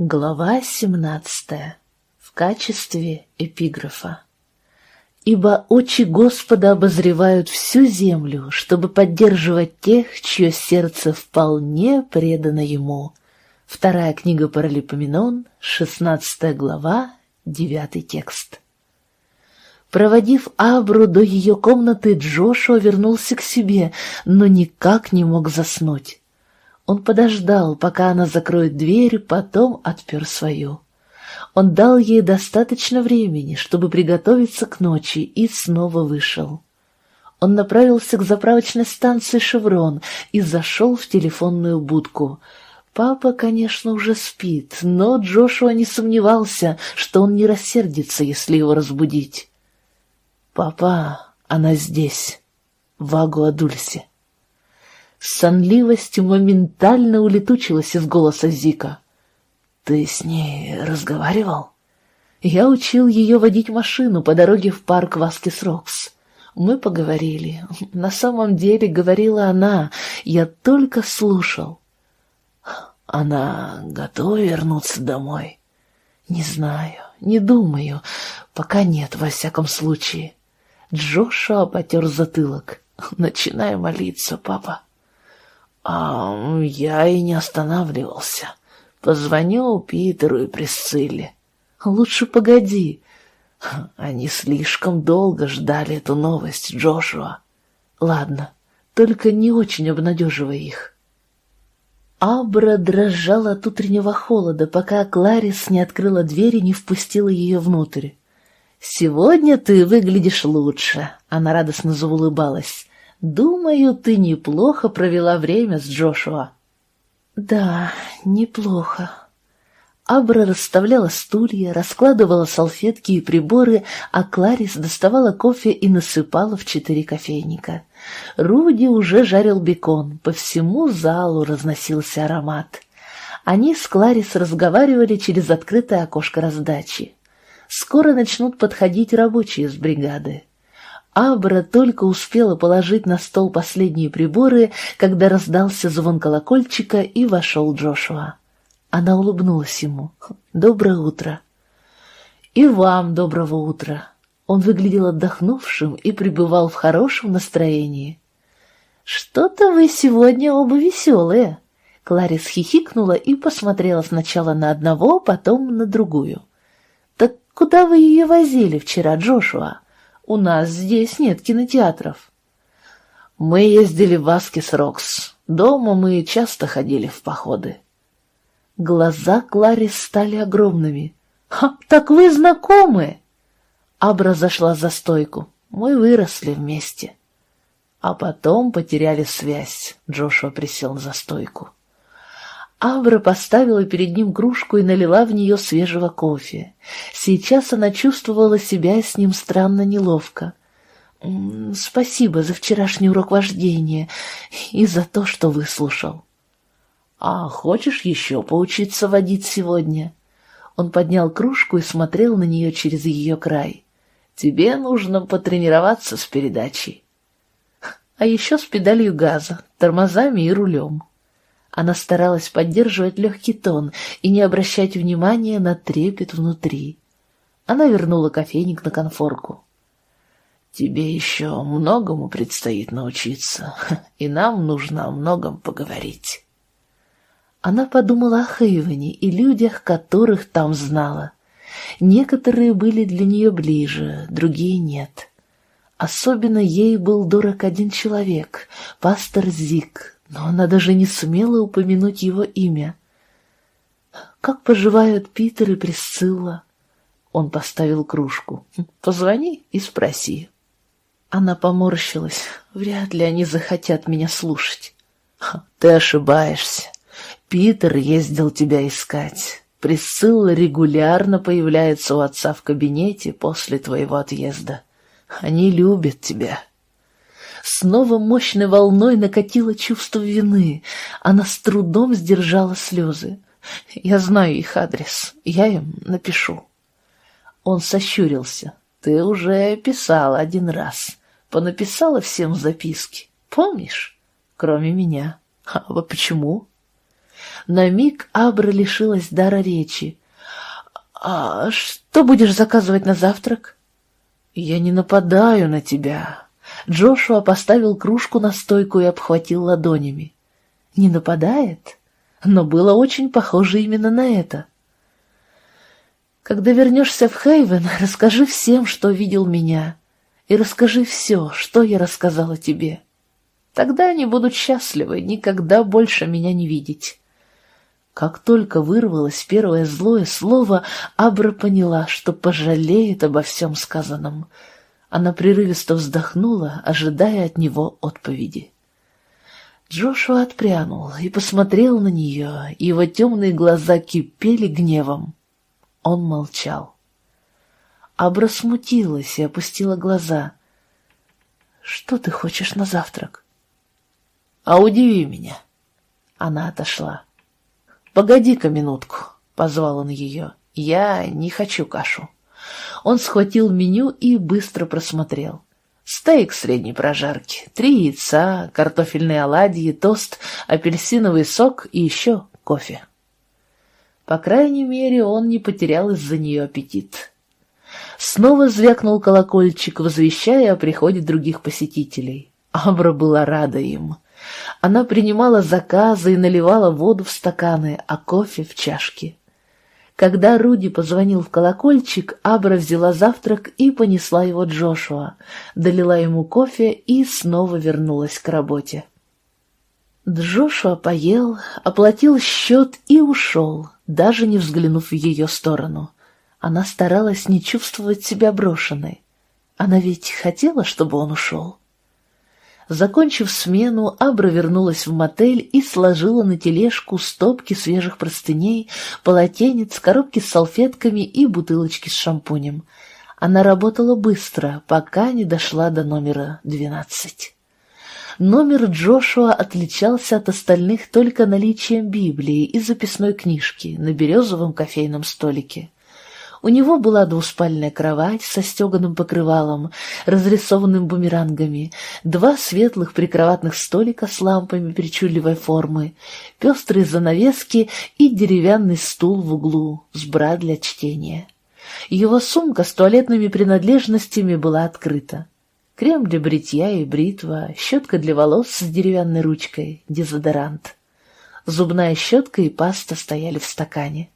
Глава 17. В качестве эпиграфа. «Ибо очи Господа обозревают всю землю, чтобы поддерживать тех, чье сердце вполне предано Ему». Вторая книга Паралипоменон, 16 глава, 9 текст. Проводив Абру до ее комнаты, Джошуа вернулся к себе, но никак не мог заснуть. Он подождал, пока она закроет дверь, потом отпер свою. Он дал ей достаточно времени, чтобы приготовиться к ночи, и снова вышел. Он направился к заправочной станции «Шеврон» и зашел в телефонную будку. Папа, конечно, уже спит, но Джошуа не сомневался, что он не рассердится, если его разбудить. «Папа, она здесь, в Агуадульсе». Сонливость моментально улетучилась из голоса Зика. «Ты с ней разговаривал?» Я учил ее водить машину по дороге в парк Васкис Рокс. Мы поговорили. На самом деле говорила она, я только слушал. Она готова вернуться домой? Не знаю, не думаю. Пока нет, во всяком случае. Джошуа потер затылок. Начинай молиться, папа. А я и не останавливался. Позвонил Питеру и Присцилле. Лучше погоди. Они слишком долго ждали эту новость, Джошуа. Ладно, только не очень обнадеживай их. Абра дрожала от утреннего холода, пока Кларис не открыла дверь и не впустила ее внутрь. «Сегодня ты выглядишь лучше», — она радостно заулыбалась. Думаю, ты неплохо провела время с Джошуа. Да, неплохо. Абра расставляла стулья, раскладывала салфетки и приборы, а Кларис доставала кофе и насыпала в четыре кофейника. Руди уже жарил бекон, по всему залу разносился аромат. Они с Кларис разговаривали через открытое окошко раздачи. Скоро начнут подходить рабочие с бригады. Абра только успела положить на стол последние приборы, когда раздался звон колокольчика и вошел Джошуа. Она улыбнулась ему. «Доброе утро». «И вам доброго утра». Он выглядел отдохнувшим и пребывал в хорошем настроении. «Что-то вы сегодня оба веселые». Кларис хихикнула и посмотрела сначала на одного, потом на другую. «Так куда вы ее возили вчера, Джошуа?» У нас здесь нет кинотеатров. Мы ездили в Аскис Рокс. Дома мы часто ходили в походы. Глаза Кларис стали огромными. «Ха, так вы знакомы?» Абра зашла за стойку. Мы выросли вместе. А потом потеряли связь. Джошуа присел за стойку. Абра поставила перед ним кружку и налила в нее свежего кофе. Сейчас она чувствовала себя с ним странно неловко. «Спасибо за вчерашний урок вождения и за то, что выслушал». «А хочешь еще поучиться водить сегодня?» Он поднял кружку и смотрел на нее через ее край. «Тебе нужно потренироваться с передачей». «А еще с педалью газа, тормозами и рулем». Она старалась поддерживать легкий тон и не обращать внимания на трепет внутри. Она вернула кофейник на конфорку. «Тебе еще многому предстоит научиться, и нам нужно о многом поговорить». Она подумала о Хейвене и людях, которых там знала. Некоторые были для нее ближе, другие нет. Особенно ей был дорог один человек — пастор Зик, но она даже не сумела упомянуть его имя. «Как поживают Питер и Присцилла?» Он поставил кружку. «Позвони и спроси». Она поморщилась. «Вряд ли они захотят меня слушать». «Ты ошибаешься. Питер ездил тебя искать. Присцилла регулярно появляется у отца в кабинете после твоего отъезда. Они любят тебя». Снова мощной волной накатило чувство вины. Она с трудом сдержала слезы. «Я знаю их адрес. Я им напишу». Он сощурился. «Ты уже писала один раз. Понаписала всем записки. Помнишь? Кроме меня. А почему?» На миг Абра лишилась дара речи. «А что будешь заказывать на завтрак?» «Я не нападаю на тебя». Джошуа поставил кружку на стойку и обхватил ладонями. «Не нападает?» Но было очень похоже именно на это. «Когда вернешься в Хейвен, расскажи всем, что видел меня, и расскажи все, что я рассказала тебе. Тогда они будут счастливы никогда больше меня не видеть». Как только вырвалось первое злое слово, Абра поняла, что пожалеет обо всем сказанном. Она прерывисто вздохнула, ожидая от него отповеди. Джошуа отпрянул и посмотрел на нее, его темные глаза кипели гневом. Он молчал. Абра смутилась и опустила глаза. «Что ты хочешь на завтрак?» «А удиви меня». Она отошла. «Погоди-ка минутку», — позвал он ее. «Я не хочу кашу». Он схватил меню и быстро просмотрел. Стейк средней прожарки, три яйца, картофельные оладьи, тост, апельсиновый сок и еще кофе. По крайней мере, он не потерял из-за нее аппетит. Снова звякнул колокольчик, возвещая о приходе других посетителей. Абра была рада им. Она принимала заказы и наливала воду в стаканы, а кофе в чашки. Когда Руди позвонил в колокольчик, Абра взяла завтрак и понесла его Джошуа, долила ему кофе и снова вернулась к работе. Джошуа поел, оплатил счет и ушел, даже не взглянув в ее сторону. Она старалась не чувствовать себя брошенной. Она ведь хотела, чтобы он ушел. Закончив смену, Абра вернулась в мотель и сложила на тележку стопки свежих простыней, полотенец, коробки с салфетками и бутылочки с шампунем. Она работала быстро, пока не дошла до номера двенадцать. Номер Джошуа отличался от остальных только наличием Библии и записной книжки на березовом кофейном столике. У него была двуспальная кровать со стеганым покрывалом, разрисованным бумерангами, два светлых прикроватных столика с лампами причудливой формы, пестрые занавески и деревянный стул в углу с бра для чтения. Его сумка с туалетными принадлежностями была открыта. Крем для бритья и бритва, щетка для волос с деревянной ручкой, дезодорант. Зубная щетка и паста стояли в стакане.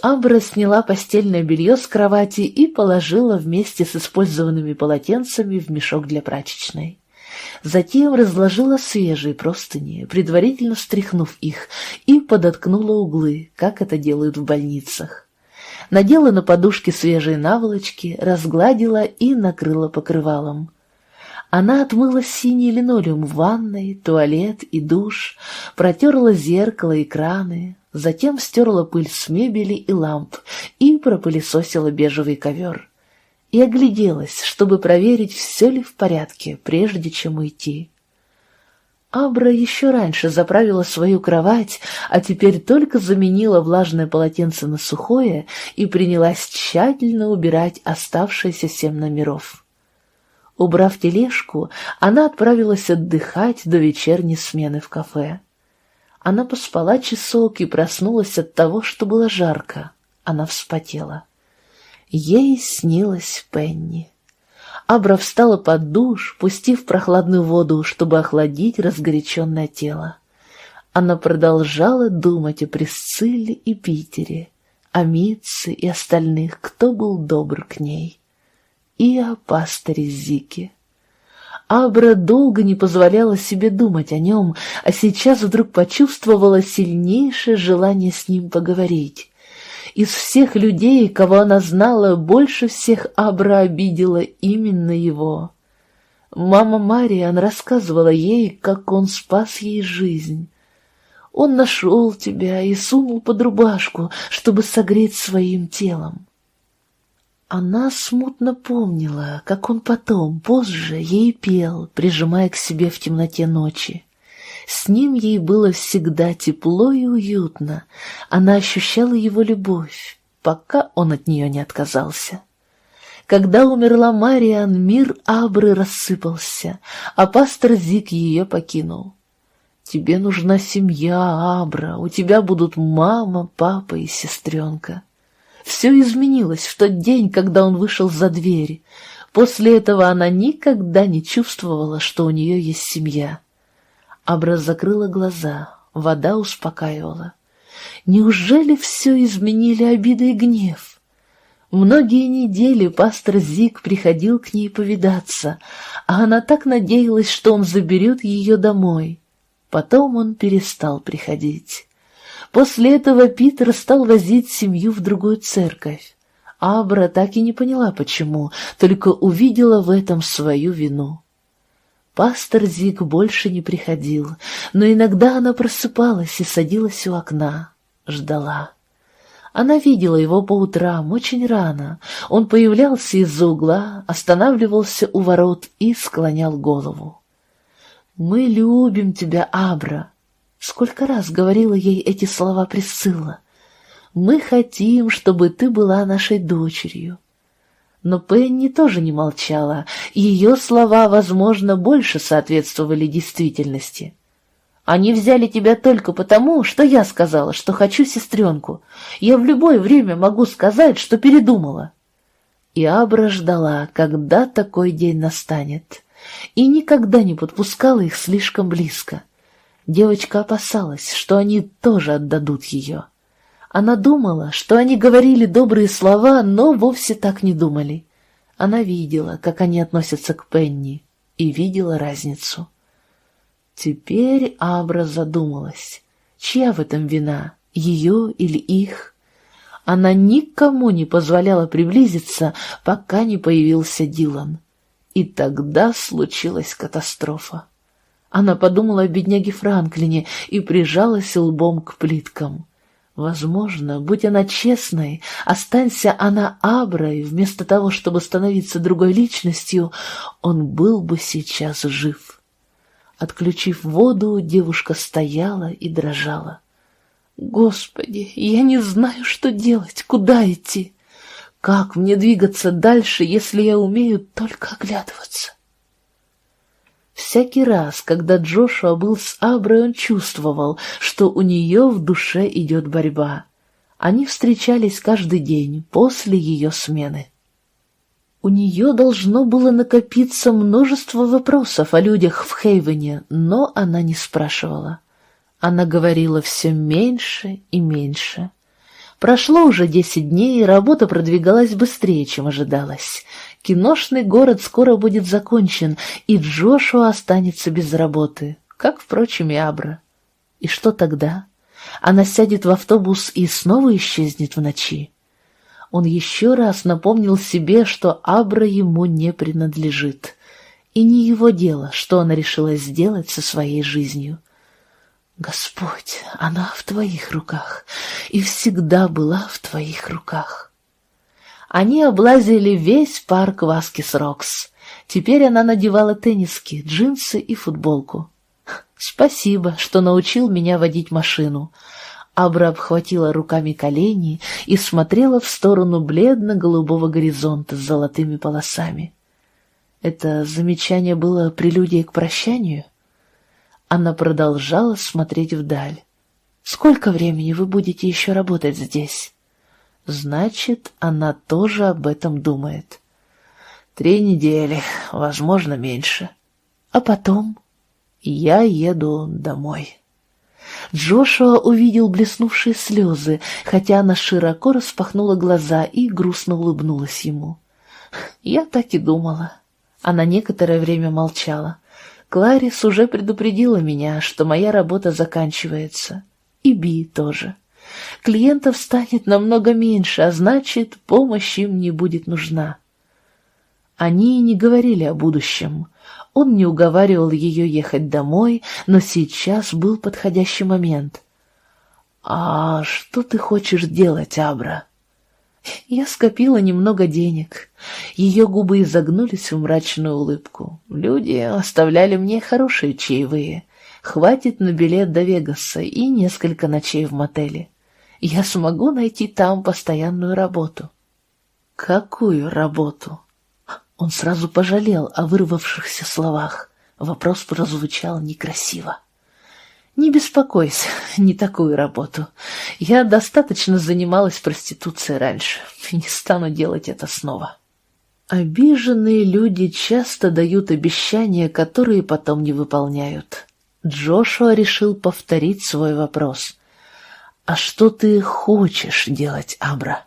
Абра сняла постельное белье с кровати и положила вместе с использованными полотенцами в мешок для прачечной. Затем разложила свежие простыни, предварительно встряхнув их, и подоткнула углы, как это делают в больницах. Надела на подушки свежие наволочки, разгладила и накрыла покрывалом. Она отмыла синий линолеум в ванной, туалет и душ, протерла зеркало и краны, затем стерла пыль с мебели и ламп и пропылесосила бежевый ковер. И огляделась, чтобы проверить, все ли в порядке, прежде чем уйти. Абра еще раньше заправила свою кровать, а теперь только заменила влажное полотенце на сухое и принялась тщательно убирать оставшиеся семь номеров. Убрав тележку, она отправилась отдыхать до вечерней смены в кафе. Она поспала часок и проснулась от того, что было жарко. Она вспотела. Ей снилась Пенни. Абра встала под душ, пустив прохладную воду, чтобы охладить разгоряченное тело. Она продолжала думать о Присцилле и Питере, о Митце и остальных, кто был добр к ней, и о пасторе Зике. Абра долго не позволяла себе думать о нем, а сейчас вдруг почувствовала сильнейшее желание с ним поговорить. Из всех людей, кого она знала, больше всех Абра обидела именно его. Мама Мариан рассказывала ей, как он спас ей жизнь. Он нашел тебя и сунул под рубашку, чтобы согреть своим телом. Она смутно помнила, как он потом, позже, ей пел, прижимая к себе в темноте ночи. С ним ей было всегда тепло и уютно, она ощущала его любовь, пока он от нее не отказался. Когда умерла Мариан, мир Абры рассыпался, а пастор Зик ее покинул. Тебе нужна семья, Абра, у тебя будут мама, папа и сестренка. Все изменилось в тот день, когда он вышел за дверь. После этого она никогда не чувствовала, что у нее есть семья. Абра закрыла глаза, вода успокаивала. Неужели все изменили обиды и гнев? Многие недели пастор Зик приходил к ней повидаться, а она так надеялась, что он заберет ее домой. Потом он перестал приходить. После этого Питер стал возить семью в другую церковь. Абра так и не поняла, почему, только увидела в этом свою вину. Пастор Зиг больше не приходил, но иногда она просыпалась и садилась у окна, ждала. Она видела его по утрам, очень рано. Он появлялся из-за угла, останавливался у ворот и склонял голову. «Мы любим тебя, Абра!» Сколько раз говорила ей эти слова Присцилла. «Мы хотим, чтобы ты была нашей дочерью». Но Пенни тоже не молчала, ее слова, возможно, больше соответствовали действительности. «Они взяли тебя только потому, что я сказала, что хочу сестренку. Я в любое время могу сказать, что передумала». И Абра ждала, когда такой день настанет, и никогда не подпускала их слишком близко. Девочка опасалась, что они тоже отдадут ее. Она думала, что они говорили добрые слова, но вовсе так не думали. Она видела, как они относятся к Пенни, и видела разницу. Теперь Абра задумалась, чья в этом вина, ее или их? Она никому не позволяла приблизиться, пока не появился Дилан. И тогда случилась катастрофа. Она подумала о бедняге Франклине и прижалась лбом к плиткам. Возможно, будь она честной, останься она Аброй, вместо того, чтобы становиться другой личностью, он был бы сейчас жив. Отключив воду, девушка стояла и дрожала. «Господи, я не знаю, что делать, куда идти. Как мне двигаться дальше, если я умею только оглядываться?» Всякий раз, когда Джошуа был с Аброй, он чувствовал, что у нее в душе идет борьба. Они встречались каждый день после ее смены. У нее должно было накопиться множество вопросов о людях в Хейвене, но она не спрашивала. Она говорила все меньше и меньше. Прошло уже десять дней, и работа продвигалась быстрее, чем ожидалось. Киношный город скоро будет закончен, и Джошуа останется без работы, как, впрочем, и Абра. И что тогда? Она сядет в автобус и снова исчезнет в ночи. Он еще раз напомнил себе, что Абра ему не принадлежит. И не его дело, что она решила сделать со своей жизнью. Господь, она в твоих руках и всегда была в твоих руках. Они облазили весь парк Васкис Рокс. Теперь она надевала тенниски, джинсы и футболку. «Спасибо, что научил меня водить машину». Абра обхватила руками колени и смотрела в сторону бледно-голубого горизонта с золотыми полосами. Это замечание было прелюдией к прощанию? Она продолжала смотреть вдаль. «Сколько времени вы будете еще работать здесь?» Значит, она тоже об этом думает. Три недели, возможно, меньше. А потом я еду домой. Джошуа увидел блеснувшие слезы, хотя она широко распахнула глаза и грустно улыбнулась ему. Я так и думала. Она некоторое время молчала. Кларис уже предупредила меня, что моя работа заканчивается. И Би тоже. Клиентов станет намного меньше, а значит, помощь им не будет нужна. Они не говорили о будущем. Он не уговаривал ее ехать домой, но сейчас был подходящий момент. «А что ты хочешь делать, Абра?» Я скопила немного денег. Ее губы изогнулись в мрачную улыбку. Люди оставляли мне хорошие чаевые. Хватит на билет до Вегаса и несколько ночей в мотеле я смогу найти там постоянную работу. Какую работу? Он сразу пожалел о вырвавшихся словах. Вопрос прозвучал некрасиво. Не беспокойся, не такую работу. Я достаточно занималась проституцией раньше и не стану делать это снова. Обиженные люди часто дают обещания, которые потом не выполняют. Джошуа решил повторить свой вопрос. «А что ты хочешь делать, Абра?»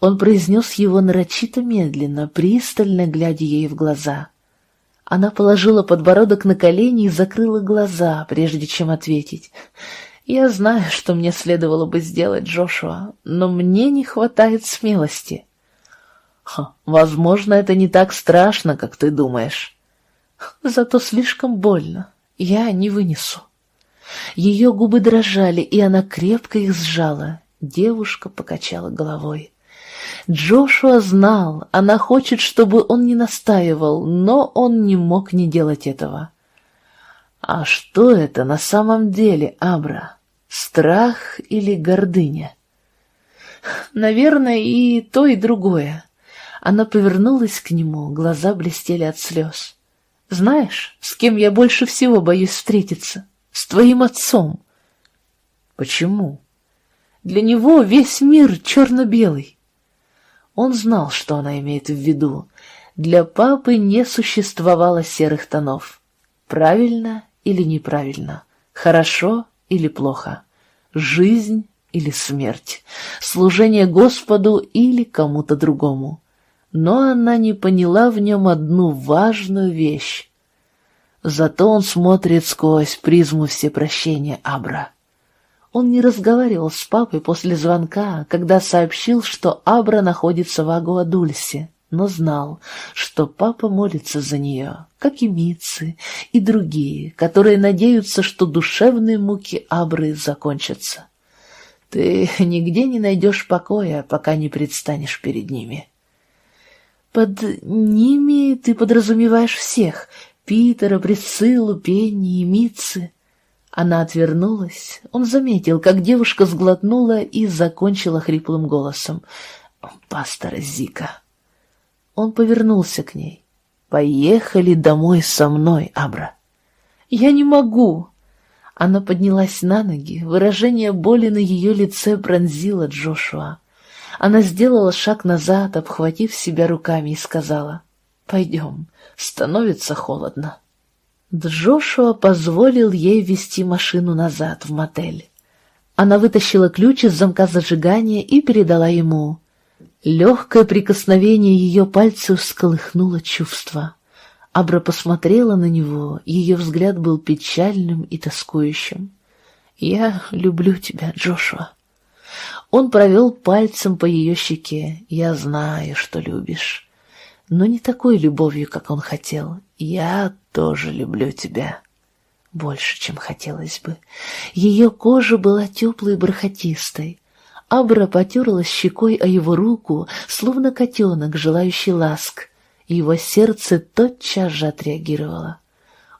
Он произнес его нарочито медленно, пристально глядя ей в глаза. Она положила подбородок на колени и закрыла глаза, прежде чем ответить. «Я знаю, что мне следовало бы сделать, Джошуа, но мне не хватает смелости». Ха, «Возможно, это не так страшно, как ты думаешь. Зато слишком больно. Я не вынесу». Ее губы дрожали, и она крепко их сжала. Девушка покачала головой. Джошуа знал, она хочет, чтобы он не настаивал, но он не мог не делать этого. А что это на самом деле, Абра? Страх или гордыня? Наверное, и то, и другое. Она повернулась к нему, глаза блестели от слез. «Знаешь, с кем я больше всего боюсь встретиться? С твоим отцом». «Почему?» «Для него весь мир черно-белый. Он знал, что она имеет в виду. Для папы не существовало серых тонов. Правильно или неправильно, хорошо или плохо, жизнь или смерть, служение Господу или кому-то другому. Но она не поняла в нем одну важную вещь. Зато он смотрит сквозь призму всепрощения Абра. Он не разговаривал с папой после звонка, когда сообщил, что Абра находится в Агуадульсе, но знал, что папа молится за нее, как и Митцы и другие, которые надеются, что душевные муки Абры закончатся. Ты нигде не найдешь покоя, пока не предстанешь перед ними. Под ними ты подразумеваешь всех — Питера, Присциллу, Пенни и Митцы. Она отвернулась. Он заметил, как девушка сглотнула и закончила хриплым голосом. «Пастора Зика». Он повернулся к ней. «Поехали домой со мной, Абра». «Я не могу». Она поднялась на ноги. Выражение боли на ее лице пронзило Джошуа. Она сделала шаг назад, обхватив себя руками, и сказала, «Пойдем, становится холодно». Джошуа позволил ей вести машину назад в мотель. Она вытащила ключ из замка зажигания и передала ему. Легкое прикосновение ее пальцев всколыхнуло чувство. Абра посмотрела на него, ее взгляд был печальным и тоскующим. «Я люблю тебя, Джошуа». Он провел пальцем по ее щеке. «Я знаю, что любишь» но не такой любовью, как он хотел. Я тоже люблю тебя. Больше, чем хотелось бы. Ее кожа была теплой и бархатистой. Абра потерлась щекой о его руку, словно котенок, желающий ласк. И его сердце тотчас же отреагировало.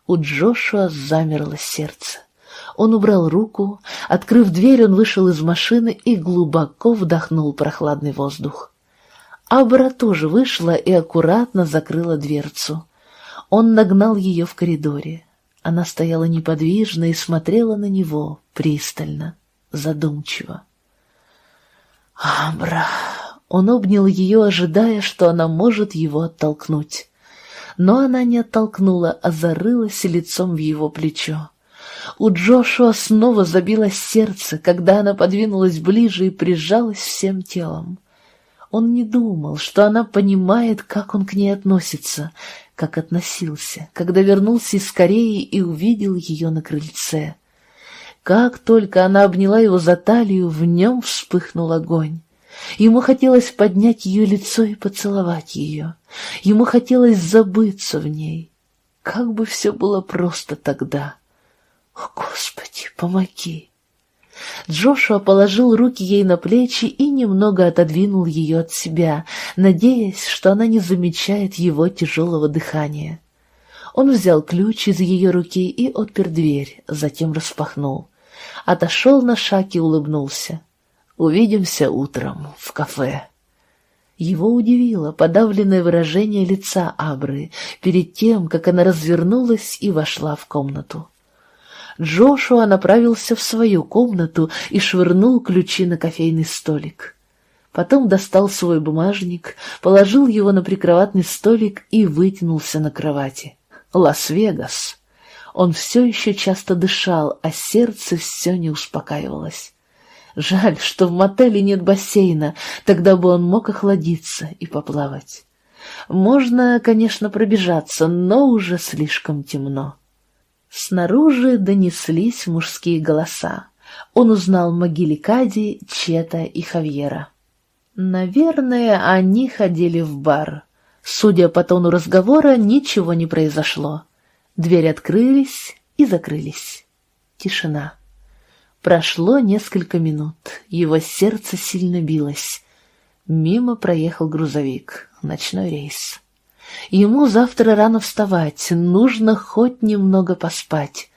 У Джошуа замерло сердце. Он убрал руку, открыв дверь, он вышел из машины и глубоко вдохнул прохладный воздух. Абра тоже вышла и аккуратно закрыла дверцу. Он нагнал ее в коридоре. Она стояла неподвижно и смотрела на него пристально, задумчиво. «Абра!» Он обнял ее, ожидая, что она может его оттолкнуть. Но она не оттолкнула, а зарылась лицом в его плечо. У Джошуа снова забилось сердце, когда она подвинулась ближе и прижалась всем телом. Он не думал, что она понимает, как он к ней относится, как относился, когда вернулся из Кореи и увидел ее на крыльце. Как только она обняла его за талию, в нем вспыхнул огонь. Ему хотелось поднять ее лицо и поцеловать ее. Ему хотелось забыться в ней. Как бы все было просто тогда. О, Господи, помоги! Джошуа положил руки ей на плечи и немного отодвинул ее от себя, надеясь, что она не замечает его тяжелого дыхания. Он взял ключ из ее руки и отпер дверь, затем распахнул. Отошел на шаг и улыбнулся. «Увидимся утром в кафе». Его удивило подавленное выражение лица Абры перед тем, как она развернулась и вошла в комнату. Джошуа направился в свою комнату и швырнул ключи на кофейный столик. Потом достал свой бумажник, положил его на прикроватный столик и вытянулся на кровати. Лас-Вегас. Он все еще часто дышал, а сердце все не успокаивалось. Жаль, что в мотеле нет бассейна, тогда бы он мог охладиться и поплавать. Можно, конечно, пробежаться, но уже слишком темно. Снаружи донеслись мужские голоса. Он узнал могиле Кади, Чета и Хавьера. Наверное, они ходили в бар. Судя по тону разговора, ничего не произошло. Двери открылись и закрылись. Тишина. Прошло несколько минут. Его сердце сильно билось. Мимо проехал грузовик. Ночной рейс. Ему завтра рано вставать, нужно хоть немного поспать.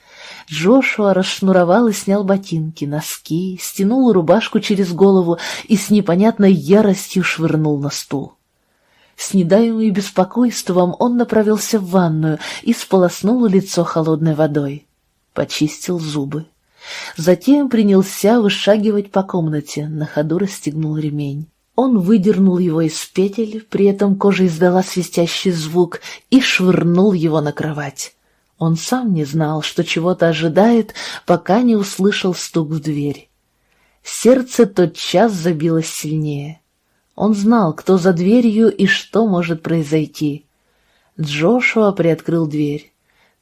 Джошуа расшнуровал и снял ботинки, носки, стянул рубашку через голову и с непонятной яростью швырнул на стул. С недаемым беспокойством он направился в ванную и сполоснул лицо холодной водой. Почистил зубы. Затем принялся вышагивать по комнате, на ходу расстегнул ремень. Он выдернул его из петель, при этом кожа издала свистящий звук и швырнул его на кровать. Он сам не знал, что чего-то ожидает, пока не услышал стук в дверь. Сердце тотчас забилось сильнее. Он знал, кто за дверью и что может произойти. Джошуа приоткрыл дверь.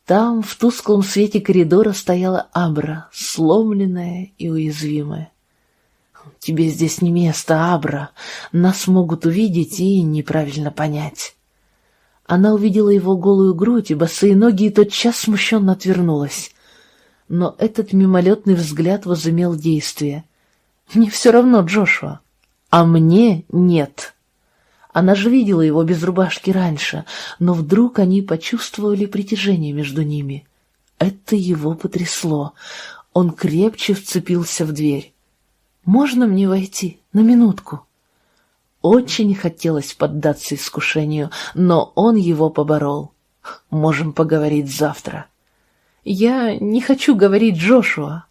Там, в тусклом свете коридора, стояла Абра, сломленная и уязвимая. «Тебе здесь не место, Абра. Нас могут увидеть и неправильно понять». Она увидела его голую грудь и босые ноги и тотчас смущенно отвернулась. Но этот мимолетный взгляд возымел действие. «Мне все равно, Джошуа, а мне нет». Она же видела его без рубашки раньше, но вдруг они почувствовали притяжение между ними. Это его потрясло. Он крепче вцепился в дверь. «Можно мне войти? На минутку?» Очень хотелось поддаться искушению, но он его поборол. Можем поговорить завтра. Я не хочу говорить Джошуа.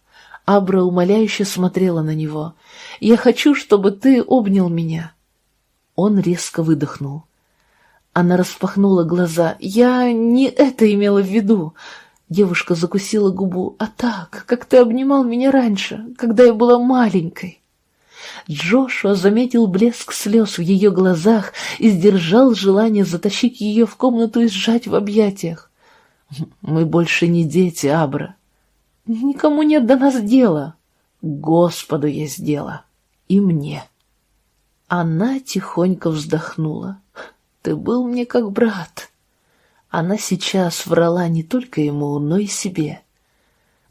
Абра умоляюще смотрела на него. Я хочу, чтобы ты обнял меня. Он резко выдохнул. Она распахнула глаза. Я не это имела в виду. Девушка закусила губу. А так, как ты обнимал меня раньше, когда я была маленькой. Джошуа заметил блеск слез в ее глазах и сдержал желание затащить ее в комнату и сжать в объятиях. «Мы больше не дети, Абра. Никому нет до нас дела. Господу есть дело. И мне». Она тихонько вздохнула. «Ты был мне как брат». Она сейчас врала не только ему, но и себе.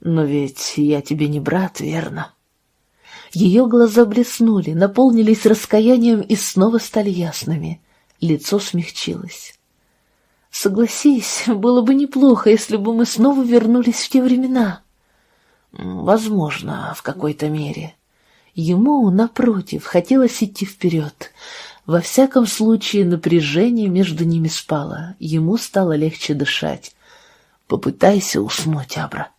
«Но ведь я тебе не брат, верно?» Ее глаза блеснули, наполнились раскаянием и снова стали ясными. Лицо смягчилось. «Согласись, было бы неплохо, если бы мы снова вернулись в те времена». «Возможно, в какой-то мере». Ему, напротив, хотелось идти вперед. Во всяком случае, напряжение между ними спало, ему стало легче дышать. «Попытайся уснуть, Абра».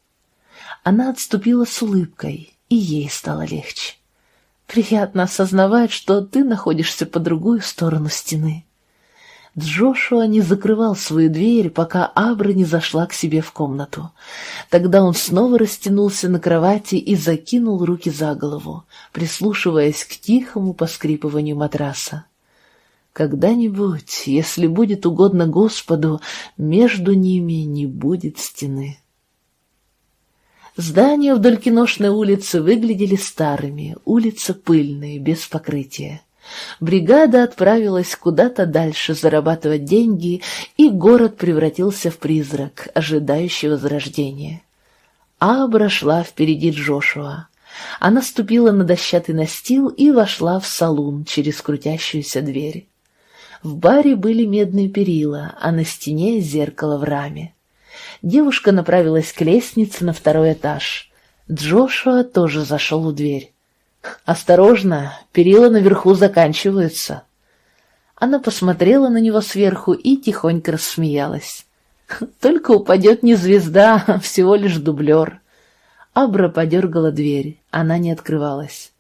Она отступила с улыбкой, и ей стало легче. Приятно осознавать, что ты находишься по другую сторону стены. Джошуа не закрывал свою дверь, пока Абра не зашла к себе в комнату. Тогда он снова растянулся на кровати и закинул руки за голову, прислушиваясь к тихому поскрипыванию матраса. Когда-нибудь, если будет угодно Господу, между ними не будет стены. Здания вдоль киношной улицы выглядели старыми, улица пыльная, без покрытия. Бригада отправилась куда-то дальше зарабатывать деньги, и город превратился в призрак, ожидающий возрождения. Абра шла впереди Джошуа. Она ступила на дощатый настил и вошла в салун через крутящуюся дверь. В баре были медные перила, а на стене зеркало в раме. Девушка направилась к лестнице на второй этаж. Джошуа тоже зашел в дверь. «Осторожно, перила наверху заканчиваются». Она посмотрела на него сверху и тихонько рассмеялась. «Только упадет не звезда, а всего лишь дублер. Абра подергала дверь, она не открывалась.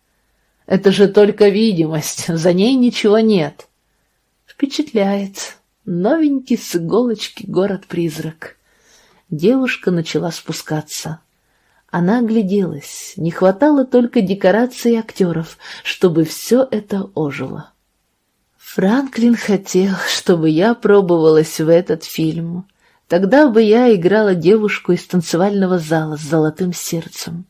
«Это же только видимость, за ней ничего нет». «Впечатляет. Новенький с иголочки город-призрак». Девушка начала спускаться. Она огляделась, не хватало только декораций и актеров, чтобы все это ожило. Франклин хотел, чтобы я пробовалась в этот фильм. Тогда бы я играла девушку из танцевального зала с золотым сердцем.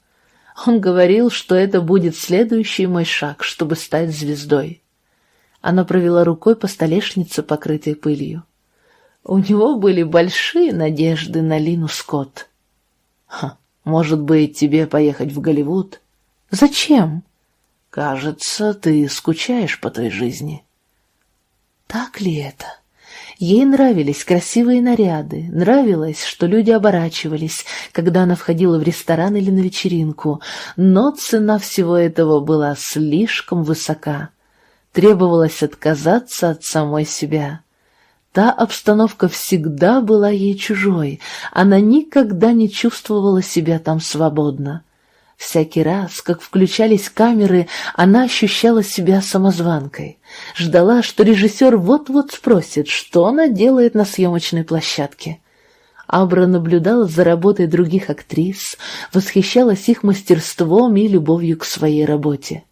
Он говорил, что это будет следующий мой шаг, чтобы стать звездой. Она провела рукой по столешнице, покрытой пылью. У него были большие надежды на Лину Скотт. Ха, может быть, тебе поехать в Голливуд? Зачем? Кажется, ты скучаешь по той жизни. Так ли это? Ей нравились красивые наряды, нравилось, что люди оборачивались, когда она входила в ресторан или на вечеринку, но цена всего этого была слишком высока. Требовалось отказаться от самой себя. Та обстановка всегда была ей чужой, она никогда не чувствовала себя там свободно. Всякий раз, как включались камеры, она ощущала себя самозванкой. Ждала, что режиссер вот-вот спросит, что она делает на съемочной площадке. Абра наблюдала за работой других актрис, восхищалась их мастерством и любовью к своей работе.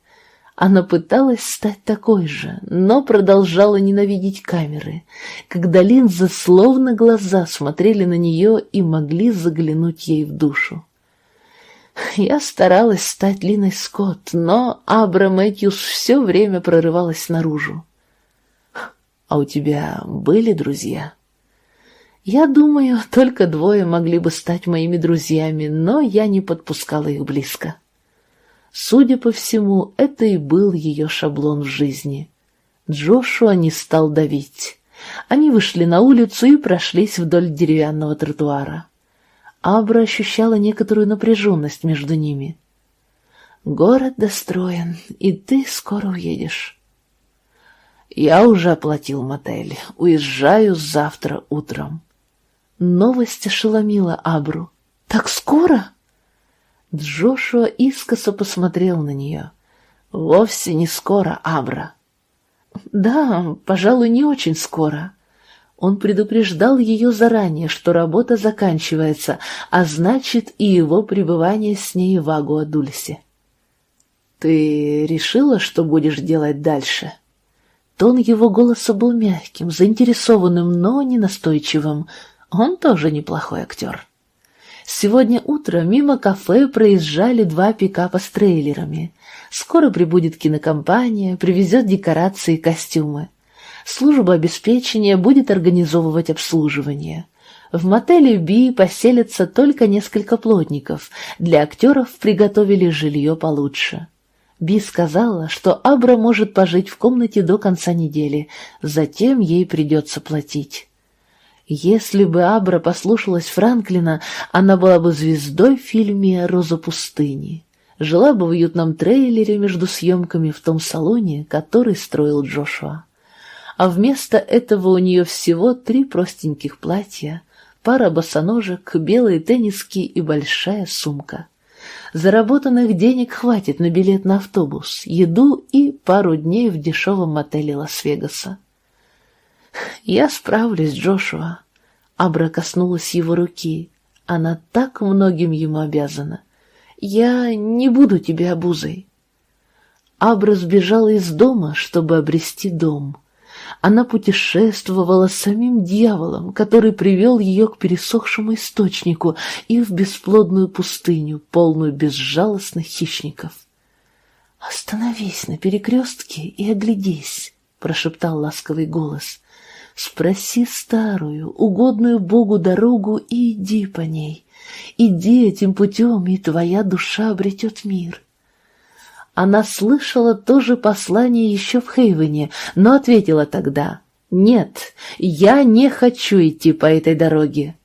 Она пыталась стать такой же, но продолжала ненавидеть камеры, когда линзы словно глаза смотрели на нее и могли заглянуть ей в душу. Я старалась стать Линой Скотт, но Абра Мэтьюс все время прорывалась наружу. «А у тебя были друзья?» «Я думаю, только двое могли бы стать моими друзьями, но я не подпускала их близко». Судя по всему, это и был ее шаблон в жизни. Джошуа не стал давить. Они вышли на улицу и прошлись вдоль деревянного тротуара. Абра ощущала некоторую напряженность между ними. «Город достроен, и ты скоро уедешь». «Я уже оплатил мотель. Уезжаю завтра утром». Новость ошеломила Абру. «Так скоро?» Джошуа искоса посмотрел на нее. «Вовсе не скоро, Абра». «Да, пожалуй, не очень скоро». Он предупреждал ее заранее, что работа заканчивается, а значит и его пребывание с ней в Агуадульсе. «Ты решила, что будешь делать дальше?» Тон его голоса был мягким, заинтересованным, но не настойчивым. Он тоже неплохой актер. Сегодня утром мимо кафе проезжали два пикапа с трейлерами. Скоро прибудет кинокомпания, привезет декорации и костюмы. Служба обеспечения будет организовывать обслуживание. В мотеле Би поселятся только несколько плотников, для актеров приготовили жилье получше. Би сказала, что Абра может пожить в комнате до конца недели, затем ей придется платить. Если бы Абра послушалась Франклина, она была бы звездой в фильме «Роза пустыни». Жила бы в уютном трейлере между съемками в том салоне, который строил Джошуа а вместо этого у нее всего три простеньких платья, пара босоножек, белые тенниски и большая сумка. Заработанных денег хватит на билет на автобус, еду и пару дней в дешевом мотеле Лас-Вегаса. «Я справлюсь, Джошуа», — Абра коснулась его руки. Она так многим ему обязана. «Я не буду тебе обузой». Абра сбежала из дома, чтобы обрести дом — она путешествовала с самим дьяволом, который привел ее к пересохшему источнику и в бесплодную пустыню, полную безжалостных хищников. «Остановись на перекрестке и оглядись», — прошептал ласковый голос. «Спроси старую, угодную Богу дорогу и иди по ней. Иди этим путем, и твоя душа обретет мир». Она слышала то же послание еще в Хейвене, но ответила тогда «Нет, я не хочу идти по этой дороге».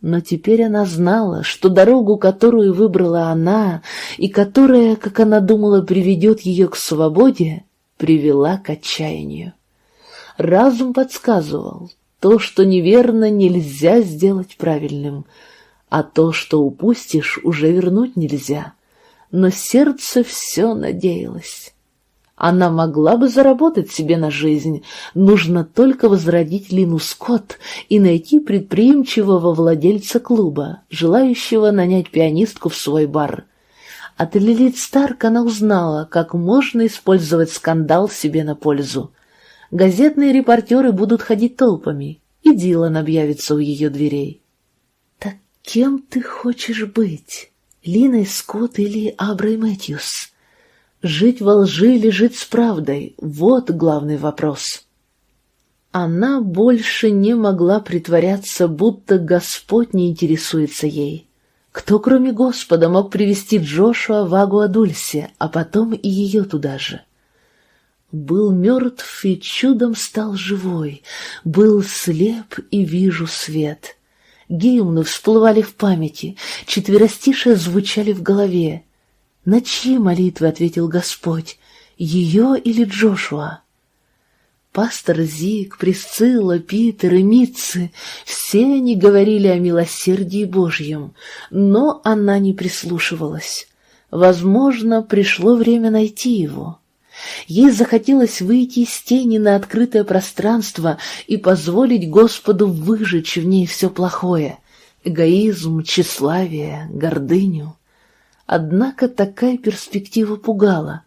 Но теперь она знала, что дорогу, которую выбрала она, и которая, как она думала, приведет ее к свободе, привела к отчаянию. Разум подсказывал, то, что неверно, нельзя сделать правильным. А то, что упустишь, уже вернуть нельзя. Но сердце все надеялось. Она могла бы заработать себе на жизнь, нужно только возродить Лину Скотт и найти предприимчивого владельца клуба, желающего нанять пианистку в свой бар. От Лилит Старк она узнала, как можно использовать скандал себе на пользу. Газетные репортеры будут ходить толпами, и Дилан объявится у ее дверей. «Так кем ты хочешь быть, Линой Скотт или Аброй Мэтьюс?» Жить во лжи или жить с правдой — вот главный вопрос. Она больше не могла притворяться, будто Господь не интересуется ей. Кто, кроме Господа, мог привести Джошуа в Агуадульсе, а потом и ее туда же? Был мертв и чудом стал живой, был слеп и вижу свет. Гимны всплывали в памяти, четверостишие звучали в голове. На чьи молитвы ответил Господь, ее или Джошуа? Пастор Зик, Присцилла, Питер и Митцы — все они говорили о милосердии Божьем, но она не прислушивалась. Возможно, пришло время найти его. Ей захотелось выйти из тени на открытое пространство и позволить Господу выжечь в ней все плохое — эгоизм, тщеславие, гордыню. Однако такая перспектива пугала.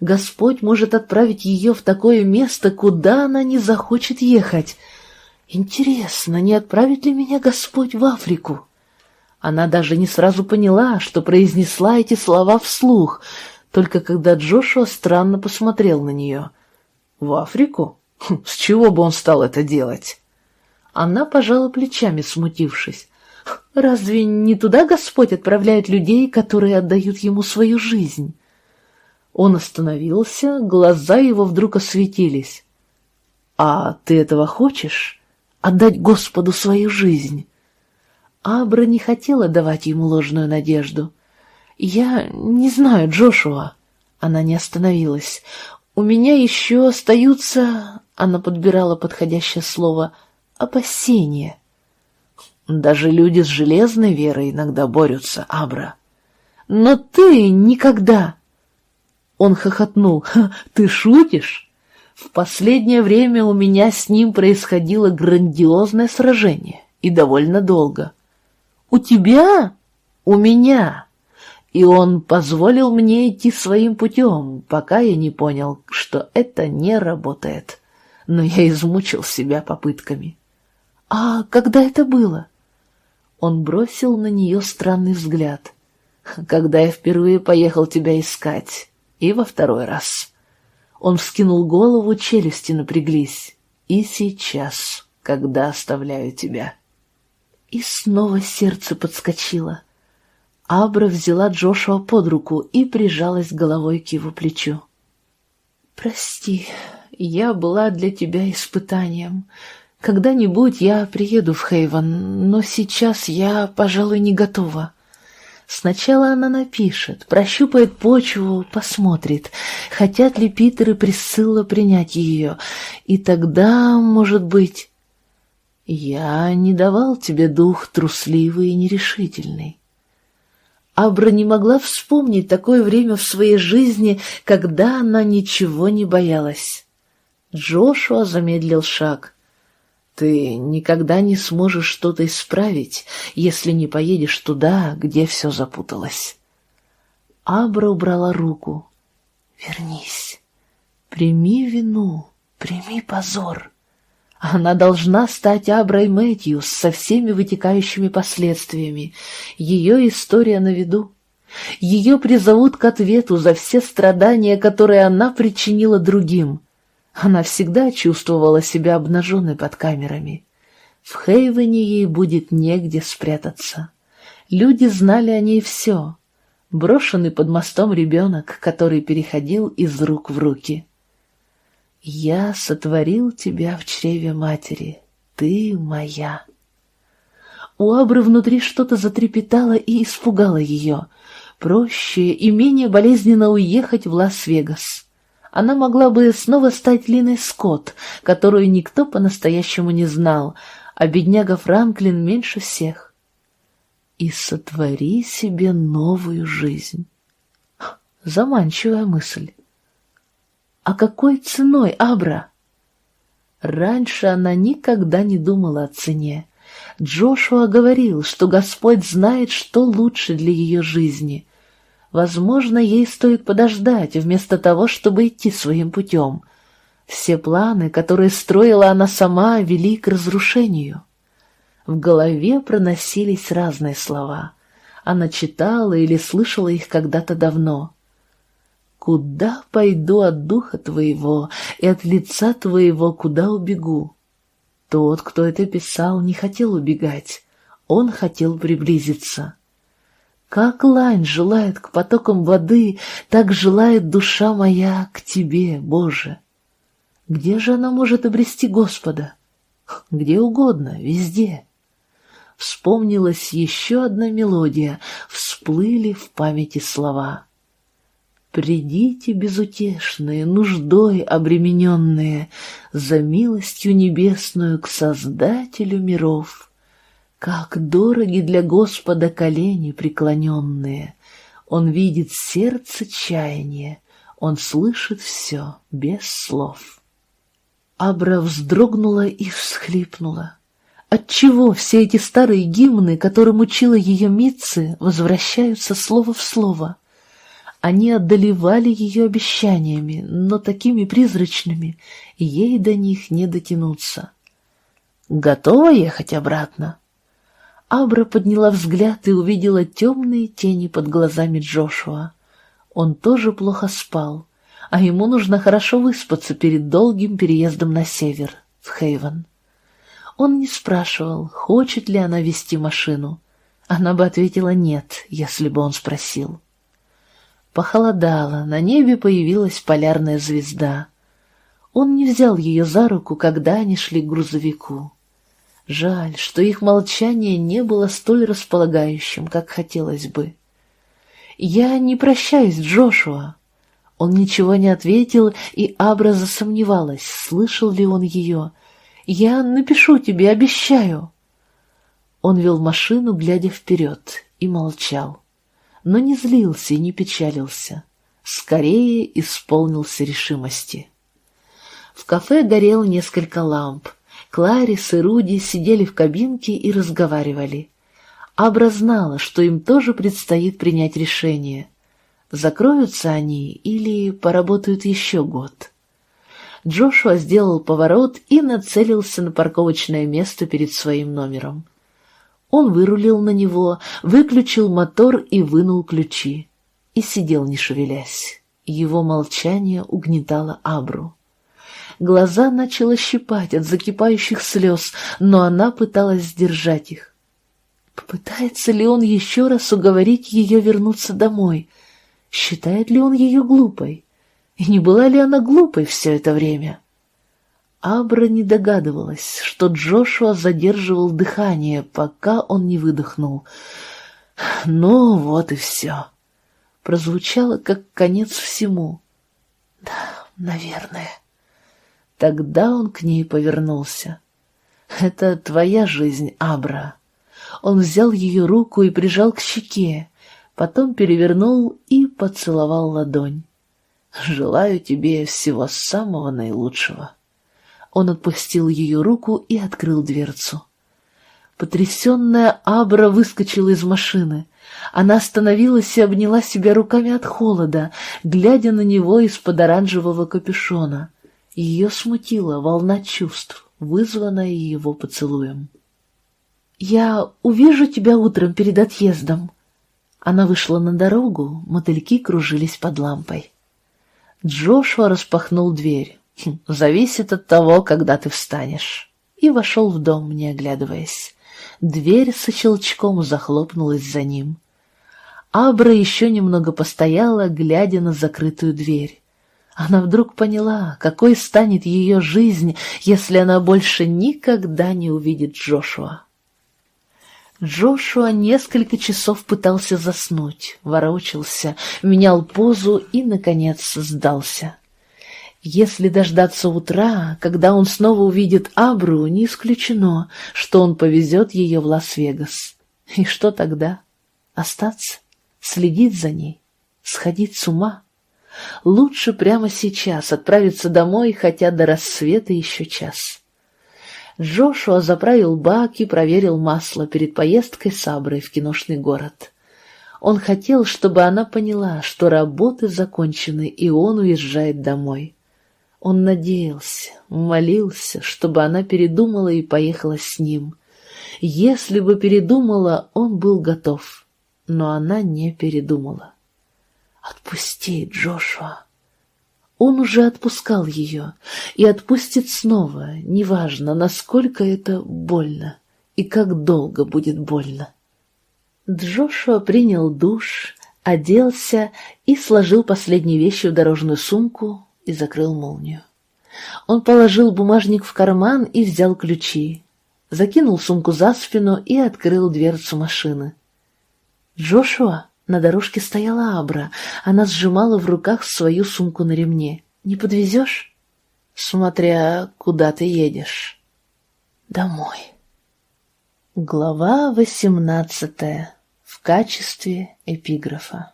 Господь может отправить ее в такое место, куда она не захочет ехать. Интересно, не отправит ли меня Господь в Африку? Она даже не сразу поняла, что произнесла эти слова вслух, только когда Джошуа странно посмотрел на нее. «В Африку? Хм, с чего бы он стал это делать?» Она пожала плечами, смутившись. Разве не туда Господь отправляет людей, которые отдают Ему свою жизнь? Он остановился, глаза его вдруг осветились. «А ты этого хочешь? Отдать Господу свою жизнь?» Абра не хотела давать ему ложную надежду. «Я не знаю, Джошуа». Она не остановилась. «У меня еще остаются...» Она подбирала подходящее слово «опасения». Даже люди с железной верой иногда борются, Абра. Но ты никогда... Он хохотнул. «Ты шутишь? В последнее время у меня с ним происходило грандиозное сражение, и довольно долго. У тебя? У меня. И он позволил мне идти своим путем, пока я не понял, что это не работает. Но я измучил себя попытками. А когда это было? Он бросил на нее странный взгляд. «Когда я впервые поехал тебя искать, и во второй раз». Он вскинул голову, челюсти напряглись. «И сейчас, когда оставляю тебя». И снова сердце подскочило. Абра взяла Джошуа под руку и прижалась головой к его плечу. «Прости, я была для тебя испытанием. Когда-нибудь я приеду в Хейвен, но сейчас я, пожалуй, не готова. Сначала она напишет, прощупает почву, посмотрит, хотят ли Питер и Присцилла принять ее, и тогда, может быть... Я не давал тебе дух трусливый и нерешительный. Абра не могла вспомнить такое время в своей жизни, когда она ничего не боялась. Джошуа замедлил шаг. Ты никогда не сможешь что-то исправить, если не поедешь туда, где все запуталось. Абра убрала руку. Вернись, прими вину, прими позор. Она должна стать Аброй Мэтьюс со всеми вытекающими последствиями. Ее история на виду. Ее призовут к ответу за все страдания, которые она причинила другим — она всегда чувствовала себя обнаженной под камерами. В Хейвене ей будет негде спрятаться. Люди знали о ней все. Брошенный под мостом ребенок, который переходил из рук в руки. «Я сотворил тебя в чреве матери. Ты моя». У Абры внутри что-то затрепетало и испугало ее. Проще и менее болезненно уехать в Лас-Вегас она могла бы снова стать Линой Скотт, которую никто по-настоящему не знал, а бедняга Франклин меньше всех. и сотвори себе новую жизнь. Заманчивая мысль. А какой ценой, Абра? Раньше она никогда не думала о цене. Джошуа говорил, что Господь знает, что лучше для ее жизни. Возможно, ей стоит подождать, вместо того, чтобы идти своим путем. Все планы, которые строила она сама, вели к разрушению. В голове проносились разные слова. Она читала или слышала их когда-то давно. «Куда пойду от духа твоего, и от лица твоего куда убегу?» Тот, кто это писал, не хотел убегать, он хотел приблизиться. Как лань желает к потокам воды, так желает душа моя к Тебе, Боже. Где же она может обрести Господа? Где угодно, везде. Вспомнилась еще одна мелодия, всплыли в памяти слова. Придите, безутешные, нуждой обремененные, За милостью небесную к Создателю миров. Как дороги для Господа колени преклоненные, Он видит сердце чаяния, Он слышит все без слов. Абра вздрогнула и всхлипнула. Отчего все эти старые гимны, которым учила ее Митцы, возвращаются слово в слово? Они одолевали ее обещаниями, но такими призрачными, ей до них не дотянуться. «Готова ехать обратно?» Абра подняла взгляд и увидела темные тени под глазами Джошуа. Он тоже плохо спал, а ему нужно хорошо выспаться перед долгим переездом на север, в Хейвен. Он не спрашивал, хочет ли она вести машину. Она бы ответила «нет», если бы он спросил. Похолодало, на небе появилась полярная звезда. Он не взял ее за руку, когда они шли к грузовику. Жаль, что их молчание не было столь располагающим, как хотелось бы. «Я не прощаюсь, Джошуа!» Он ничего не ответил, и Абра засомневалась, слышал ли он ее. «Я напишу тебе, обещаю!» Он вел машину, глядя вперед, и молчал но не злился и не печалился. Скорее исполнился решимости. В кафе горело несколько ламп. Кларис и Руди сидели в кабинке и разговаривали. Абра знала, что им тоже предстоит принять решение. Закроются они или поработают еще год. Джошуа сделал поворот и нацелился на парковочное место перед своим номером. Он вырулил на него, выключил мотор и вынул ключи. И сидел, не шевелясь. Его молчание угнетало Абру. Глаза начало щипать от закипающих слез, но она пыталась сдержать их. Попытается ли он еще раз уговорить ее вернуться домой? Считает ли он ее глупой? И не была ли она глупой все это время? Абра не догадывалась, что Джошуа задерживал дыхание, пока он не выдохнул. Ну, вот и все. Прозвучало, как конец всему. Да, наверное. Тогда он к ней повернулся. «Это твоя жизнь, Абра». Он взял ее руку и прижал к щеке, потом перевернул и поцеловал ладонь. «Желаю тебе всего самого наилучшего». Он отпустил ее руку и открыл дверцу. Потрясенная Абра выскочила из машины. Она остановилась и обняла себя руками от холода, глядя на него из-под оранжевого капюшона. Ее смутила волна чувств, вызванная его поцелуем. «Я увижу тебя утром перед отъездом». Она вышла на дорогу, мотыльки кружились под лампой. Джошуа распахнул дверь. Хм, зависит от того, когда ты встанешь. И вошел в дом, не оглядываясь. Дверь со щелчком захлопнулась за ним. Абра еще немного постояла, глядя на закрытую дверь. Она вдруг поняла, какой станет ее жизнь, если она больше никогда не увидит Джошуа. Джошуа несколько часов пытался заснуть, ворочался, менял позу и, наконец, сдался. Если дождаться утра, когда он снова увидит Абру, не исключено, что он повезет ее в Лас-Вегас. И что тогда? Остаться? Следить за ней? Сходить с ума? Лучше прямо сейчас отправиться домой, хотя до рассвета еще час. Джошуа заправил бак и проверил масло перед поездкой с Аброй в киношный город. Он хотел, чтобы она поняла, что работы закончены, и он уезжает домой. Он надеялся, молился, чтобы она передумала и поехала с ним. Если бы передумала, он был готов, но она не передумала. «Отпусти, Джошуа!» Он уже отпускал ее и отпустит снова, неважно, насколько это больно и как долго будет больно. Джошуа принял душ, оделся и сложил последние вещи в дорожную сумку и закрыл молнию. Он положил бумажник в карман и взял ключи, закинул сумку за спину и открыл дверцу машины. «Джошуа!» На дорожке стояла Абра. Она сжимала в руках свою сумку на ремне. «Не подвезешь?» «Смотря, куда ты едешь». «Домой». Глава восемнадцатая. В качестве эпиграфа.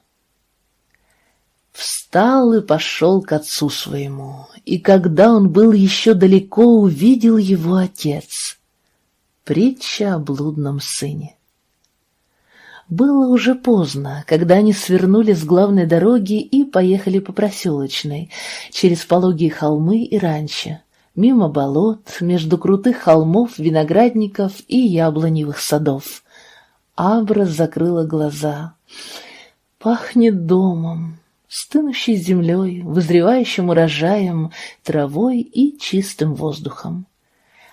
Встал и пошел к отцу своему, и когда он был еще далеко, увидел его отец. Притча о блудном сыне. Было уже поздно, когда они свернули с главной дороги и поехали по проселочной, через пологие холмы и ранчо, мимо болот, между крутых холмов, виноградников и яблоневых садов. Абра закрыла глаза. Пахнет домом, стынущей землей, вызревающим урожаем, травой и чистым воздухом.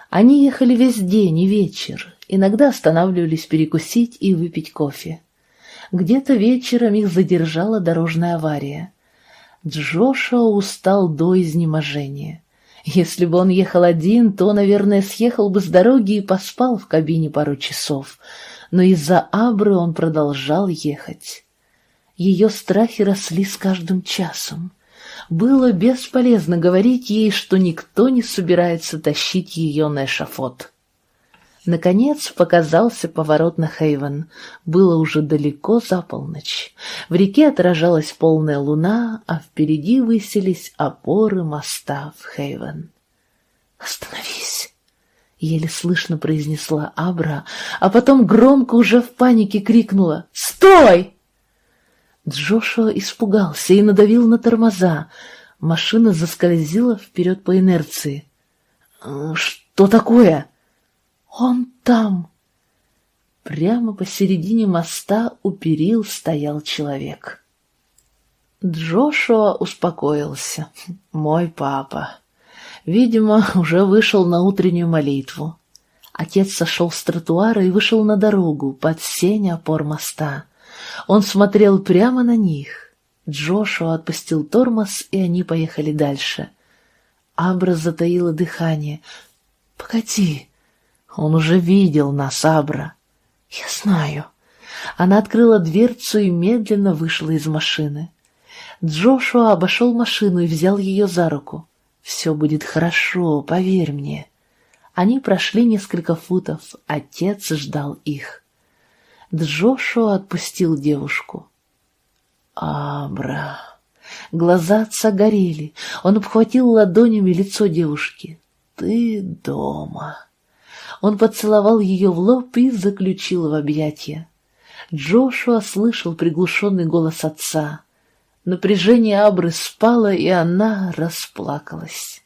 Они ехали весь день и вечер, Иногда останавливались перекусить и выпить кофе. Где-то вечером их задержала дорожная авария. Джошуа устал до изнеможения. Если бы он ехал один, то, наверное, съехал бы с дороги и поспал в кабине пару часов. Но из-за Абры он продолжал ехать. Ее страхи росли с каждым часом. Было бесполезно говорить ей, что никто не собирается тащить ее на эшафот. Наконец показался поворот на Хейвен. Было уже далеко за полночь. В реке отражалась полная луна, а впереди высились опоры моста в Хейвен. «Остановись!» — еле слышно произнесла Абра, а потом громко уже в панике крикнула «Стой!» Джошуа испугался и надавил на тормоза. Машина заскользила вперед по инерции. «Что такое?» Он там. Прямо посередине моста у перил стоял человек. Джошуа успокоился. Мой папа. Видимо, уже вышел на утреннюю молитву. Отец сошел с тротуара и вышел на дорогу под сень опор моста. Он смотрел прямо на них. Джошуа отпустил тормоз, и они поехали дальше. Абра затаила дыхание. «Погоди, он уже видел нас, Абра. Я знаю. Она открыла дверцу и медленно вышла из машины. Джошуа обошел машину и взял ее за руку. «Все будет хорошо, поверь мне». Они прошли несколько футов, отец ждал их. Джошуа отпустил девушку. «Абра...» Глаза отца горели, он обхватил ладонями лицо девушки. «Ты дома...» Он поцеловал ее в лоб и заключил в объятия. Джошуа слышал приглушенный голос отца. Напряжение Абры спало, и она расплакалась.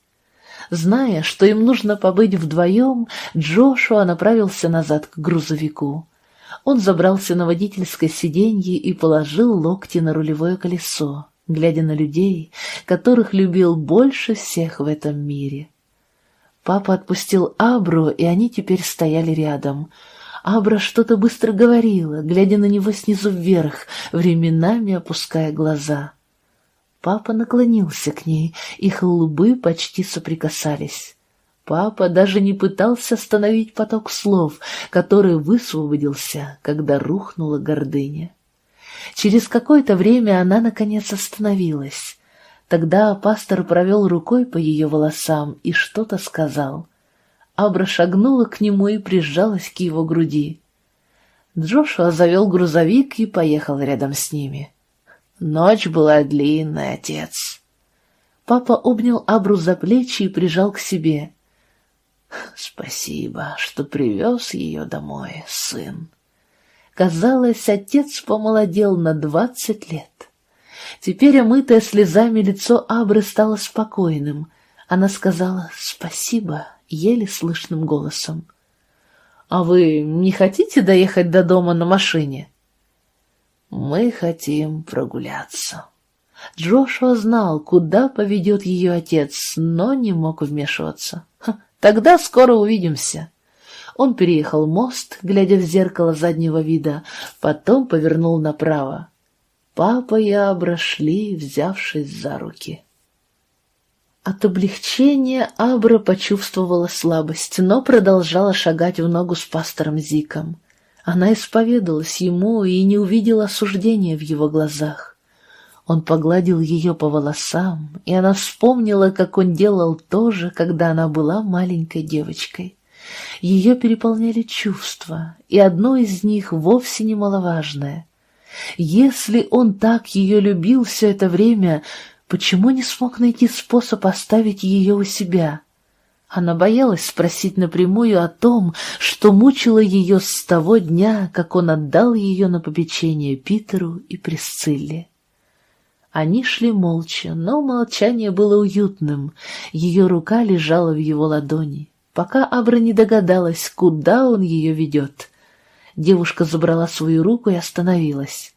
Зная, что им нужно побыть вдвоем, Джошуа направился назад к грузовику. Он забрался на водительское сиденье и положил локти на рулевое колесо, глядя на людей, которых любил больше всех в этом мире. Папа отпустил Абру, и они теперь стояли рядом. Абра что-то быстро говорила, глядя на него снизу вверх, временами опуская глаза. Папа наклонился к ней, их лбы почти соприкасались. Папа даже не пытался остановить поток слов, который высвободился, когда рухнула гордыня. Через какое-то время она, наконец, остановилась. Тогда пастор провел рукой по ее волосам и что-то сказал. Абра шагнула к нему и прижалась к его груди. Джошуа завел грузовик и поехал рядом с ними. Ночь была длинная, отец. Папа обнял Абру за плечи и прижал к себе. «Спасибо, что привез ее домой, сын». Казалось, отец помолодел на двадцать лет. Теперь омытое слезами лицо Абры стало спокойным. Она сказала «спасибо» еле слышным голосом. «А вы не хотите доехать до дома на машине?» «Мы хотим прогуляться». Джошуа знал, куда поведет ее отец, но не мог вмешиваться. «Тогда скоро увидимся». Он переехал мост, глядя в зеркало заднего вида, потом повернул направо. Папа и Абра шли, взявшись за руки. От облегчения Абра почувствовала слабость, но продолжала шагать в ногу с пастором Зиком. Она исповедалась ему и не увидела осуждения в его глазах. Он погладил ее по волосам, и она вспомнила, как он делал то же, когда она была маленькой девочкой. Ее переполняли чувства, и одно из них вовсе немаловажное. Если он так ее любил все это время, Почему не смог найти способ оставить ее у себя? Она боялась спросить напрямую о том, что мучило ее с того дня, как он отдал ее на попечение Питеру и Присцилле. Они шли молча, но молчание было уютным, ее рука лежала в его ладони, пока Абра не догадалась, куда он ее ведет. Девушка забрала свою руку и остановилась.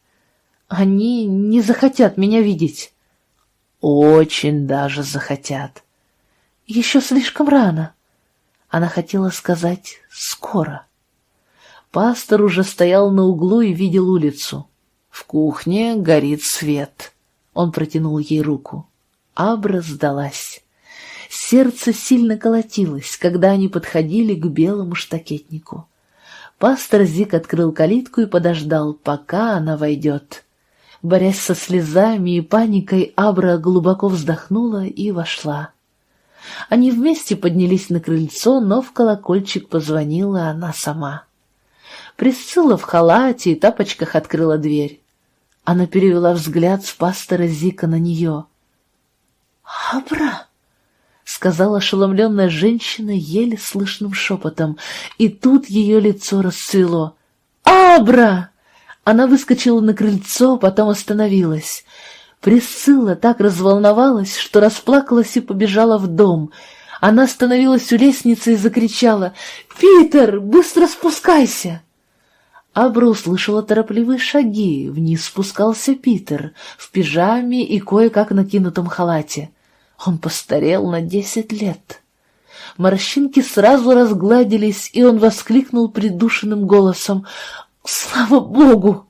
«Они не захотят меня видеть». Очень даже захотят. Еще слишком рано. Она хотела сказать «скоро». Пастор уже стоял на углу и видел улицу. В кухне горит свет. Он протянул ей руку. Абра сдалась. Сердце сильно колотилось, когда они подходили к белому штакетнику. Пастор Зик открыл калитку и подождал, пока она войдет. Борясь со слезами и паникой, Абра глубоко вздохнула и вошла. Они вместе поднялись на крыльцо, но в колокольчик позвонила она сама. Присцилла в халате и тапочках открыла дверь. Она перевела взгляд с пастора Зика на нее. «Абра!» — сказала ошеломленная женщина еле слышным шепотом, и тут ее лицо расцвело. «Абра!» Она выскочила на крыльцо, потом остановилась. Присцилла так разволновалась, что расплакалась и побежала в дом. Она остановилась у лестницы и закричала «Питер, быстро спускайся!» Абра услышала торопливые шаги. Вниз спускался Питер в пижаме и кое-как накинутом халате. Он постарел на десять лет. Морщинки сразу разгладились, и он воскликнул придушенным голосом Слава Богу!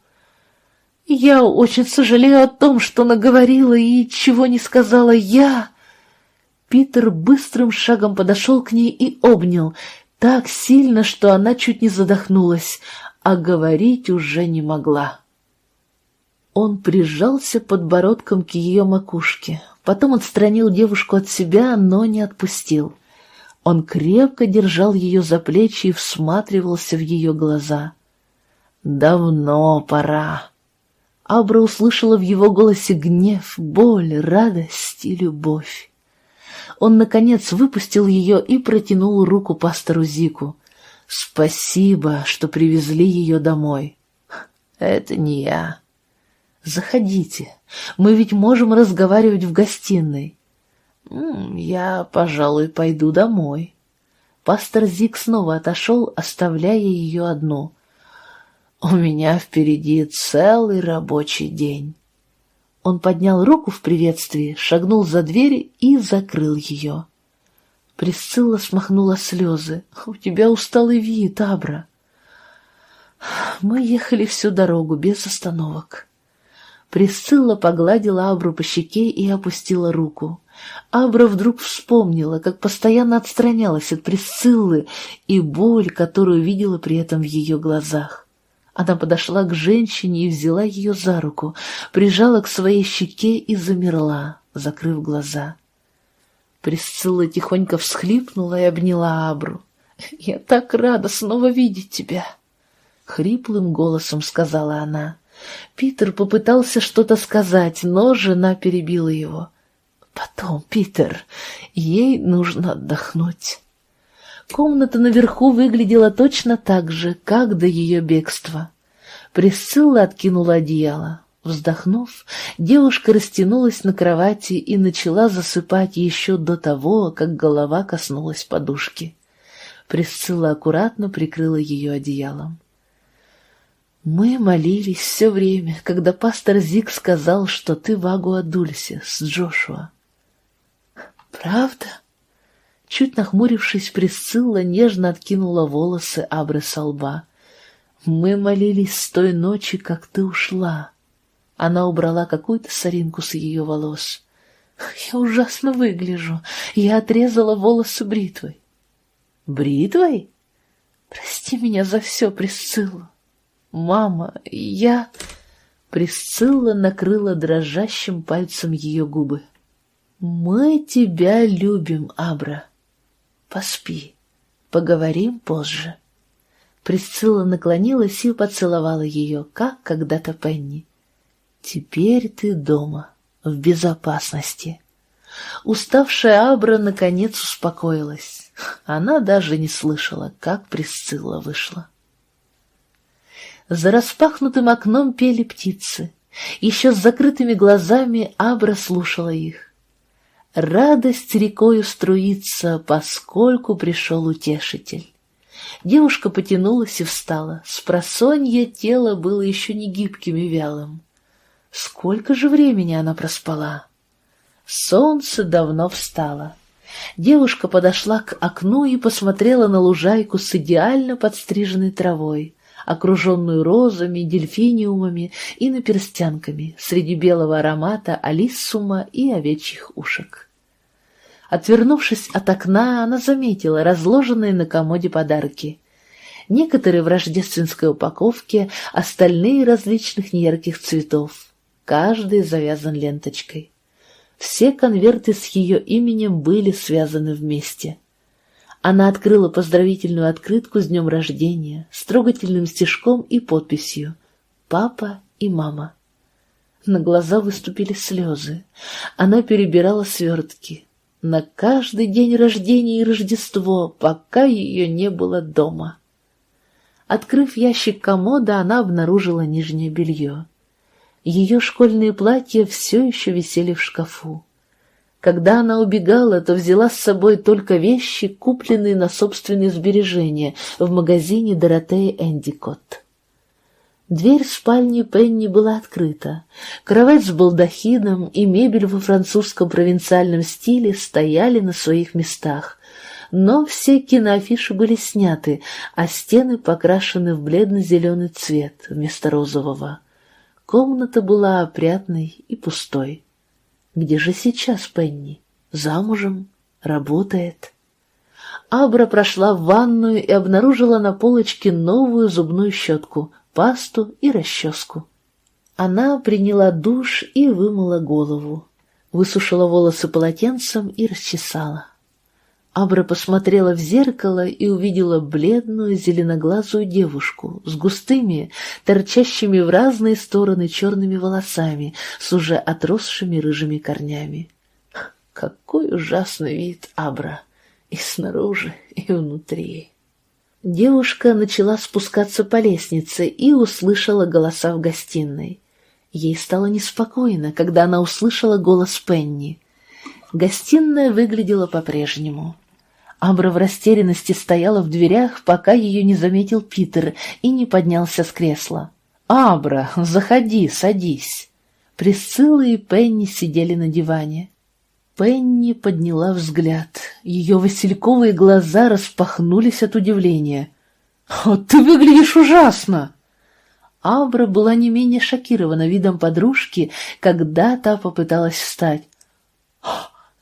Я очень сожалею о том, что наговорила и чего не сказала я. Питер быстрым шагом подошел к ней и обнял, так сильно, что она чуть не задохнулась, а говорить уже не могла. Он прижался подбородком к ее макушке, потом отстранил девушку от себя, но не отпустил. Он крепко держал ее за плечи и всматривался в ее глаза — Давно пора. Абра услышала в его голосе гнев, боль, радость и любовь. Он, наконец, выпустил ее и протянул руку пастору Зику. «Спасибо, что привезли ее домой». «Это не я». «Заходите. Мы ведь можем разговаривать в гостиной». «Я, пожалуй, пойду домой». Пастор Зик снова отошел, оставляя ее одну — у меня впереди целый рабочий день. Он поднял руку в приветствии, шагнул за дверь и закрыл ее. Присцилла смахнула слезы. «У тебя усталый вид, Абра». Мы ехали всю дорогу без остановок. Присцилла погладила Абру по щеке и опустила руку. Абра вдруг вспомнила, как постоянно отстранялась от Присциллы и боль, которую видела при этом в ее глазах. Она подошла к женщине и взяла ее за руку, прижала к своей щеке и замерла, закрыв глаза. Присцилла тихонько всхлипнула и обняла Абру. «Я так рада снова видеть тебя!» — хриплым голосом сказала она. Питер попытался что-то сказать, но жена перебила его. «Потом, Питер, ей нужно отдохнуть». Комната наверху выглядела точно так же, как до ее бегства. Присцилла откинула одеяло. Вздохнув, девушка растянулась на кровати и начала засыпать еще до того, как голова коснулась подушки. Присцилла аккуратно прикрыла ее одеялом. Мы молились все время, когда пастор Зик сказал, что ты в Агуадульсе с Джошуа. Правда? Чуть нахмурившись, Присцилла нежно откинула волосы Абры со лба. Мы молились с той ночи, как ты ушла. Она убрала какую-то соринку с ее волос. Я ужасно выгляжу. Я отрезала волосы бритвой. Бритвой? Прости меня за все, Присцилла. Мама, я... Присцилла накрыла дрожащим пальцем ее губы. «Мы тебя любим, Абра. Поспи. Поговорим позже». Присцилла наклонилась и поцеловала ее, как когда-то Пенни. Теперь ты дома, в безопасности. Уставшая Абра наконец успокоилась. Она даже не слышала, как Присцилла вышла. За распахнутым окном пели птицы. Еще с закрытыми глазами Абра слушала их. Радость рекою струится, поскольку пришел утешитель. Девушка потянулась и встала. Спросонье тело было еще не гибким и вялым. Сколько же времени она проспала? Солнце давно встало. Девушка подошла к окну и посмотрела на лужайку с идеально подстриженной травой, окруженную розами, дельфиниумами и наперстянками среди белого аромата алиссума и овечьих ушек. Отвернувшись от окна, она заметила разложенные на комоде подарки. Некоторые в рождественской упаковке, остальные различных неярких цветов каждый завязан ленточкой. Все конверты с ее именем были связаны вместе. Она открыла поздравительную открытку с днем рождения с трогательным стишком и подписью «Папа и мама». На глаза выступили слезы. Она перебирала свертки. На каждый день рождения и Рождество, пока ее не было дома. Открыв ящик комода, она обнаружила нижнее белье. Ее школьные платья все еще висели в шкафу. Когда она убегала, то взяла с собой только вещи, купленные на собственные сбережения в магазине Доротеи Эндикот. Дверь спальни Пенни была открыта. Кровать с балдахином и мебель во французском провинциальном стиле стояли на своих местах, но все киноафиши были сняты, а стены покрашены в бледно-зеленый цвет вместо розового. Комната была опрятной и пустой. Где же сейчас Пенни? Замужем? Работает? Абра прошла в ванную и обнаружила на полочке новую зубную щетку, пасту и расческу. Она приняла душ и вымыла голову, высушила волосы полотенцем и расчесала. Абра посмотрела в зеркало и увидела бледную зеленоглазую девушку с густыми, торчащими в разные стороны черными волосами, с уже отросшими рыжими корнями. Какой ужасный вид, Абра, и снаружи, и внутри. Девушка начала спускаться по лестнице и услышала голоса в гостиной. Ей стало неспокойно, когда она услышала голос Пенни. Гостиная выглядела по-прежнему. Абра в растерянности стояла в дверях, пока ее не заметил Питер и не поднялся с кресла. «Абра, заходи, садись». Присцилла и Пенни сидели на диване. Пенни подняла взгляд. Ее васильковые глаза распахнулись от удивления. «Ты выглядишь ужасно!» Абра была не менее шокирована видом подружки, когда та попыталась встать.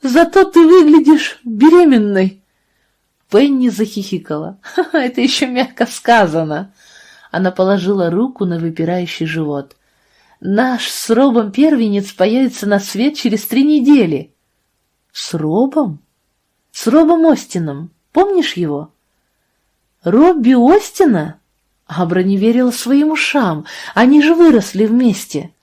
«Зато ты выглядишь беременной!» Пенни захихикала. «Ха -ха, «Это еще мягко сказано!» Она положила руку на выпирающий живот. «Наш с Робом первенец появится на свет через три недели». «С Робом?» «С Робом Остином. Помнишь его?» «Робби Остина?» Абра не верила своим ушам, они же выросли вместе.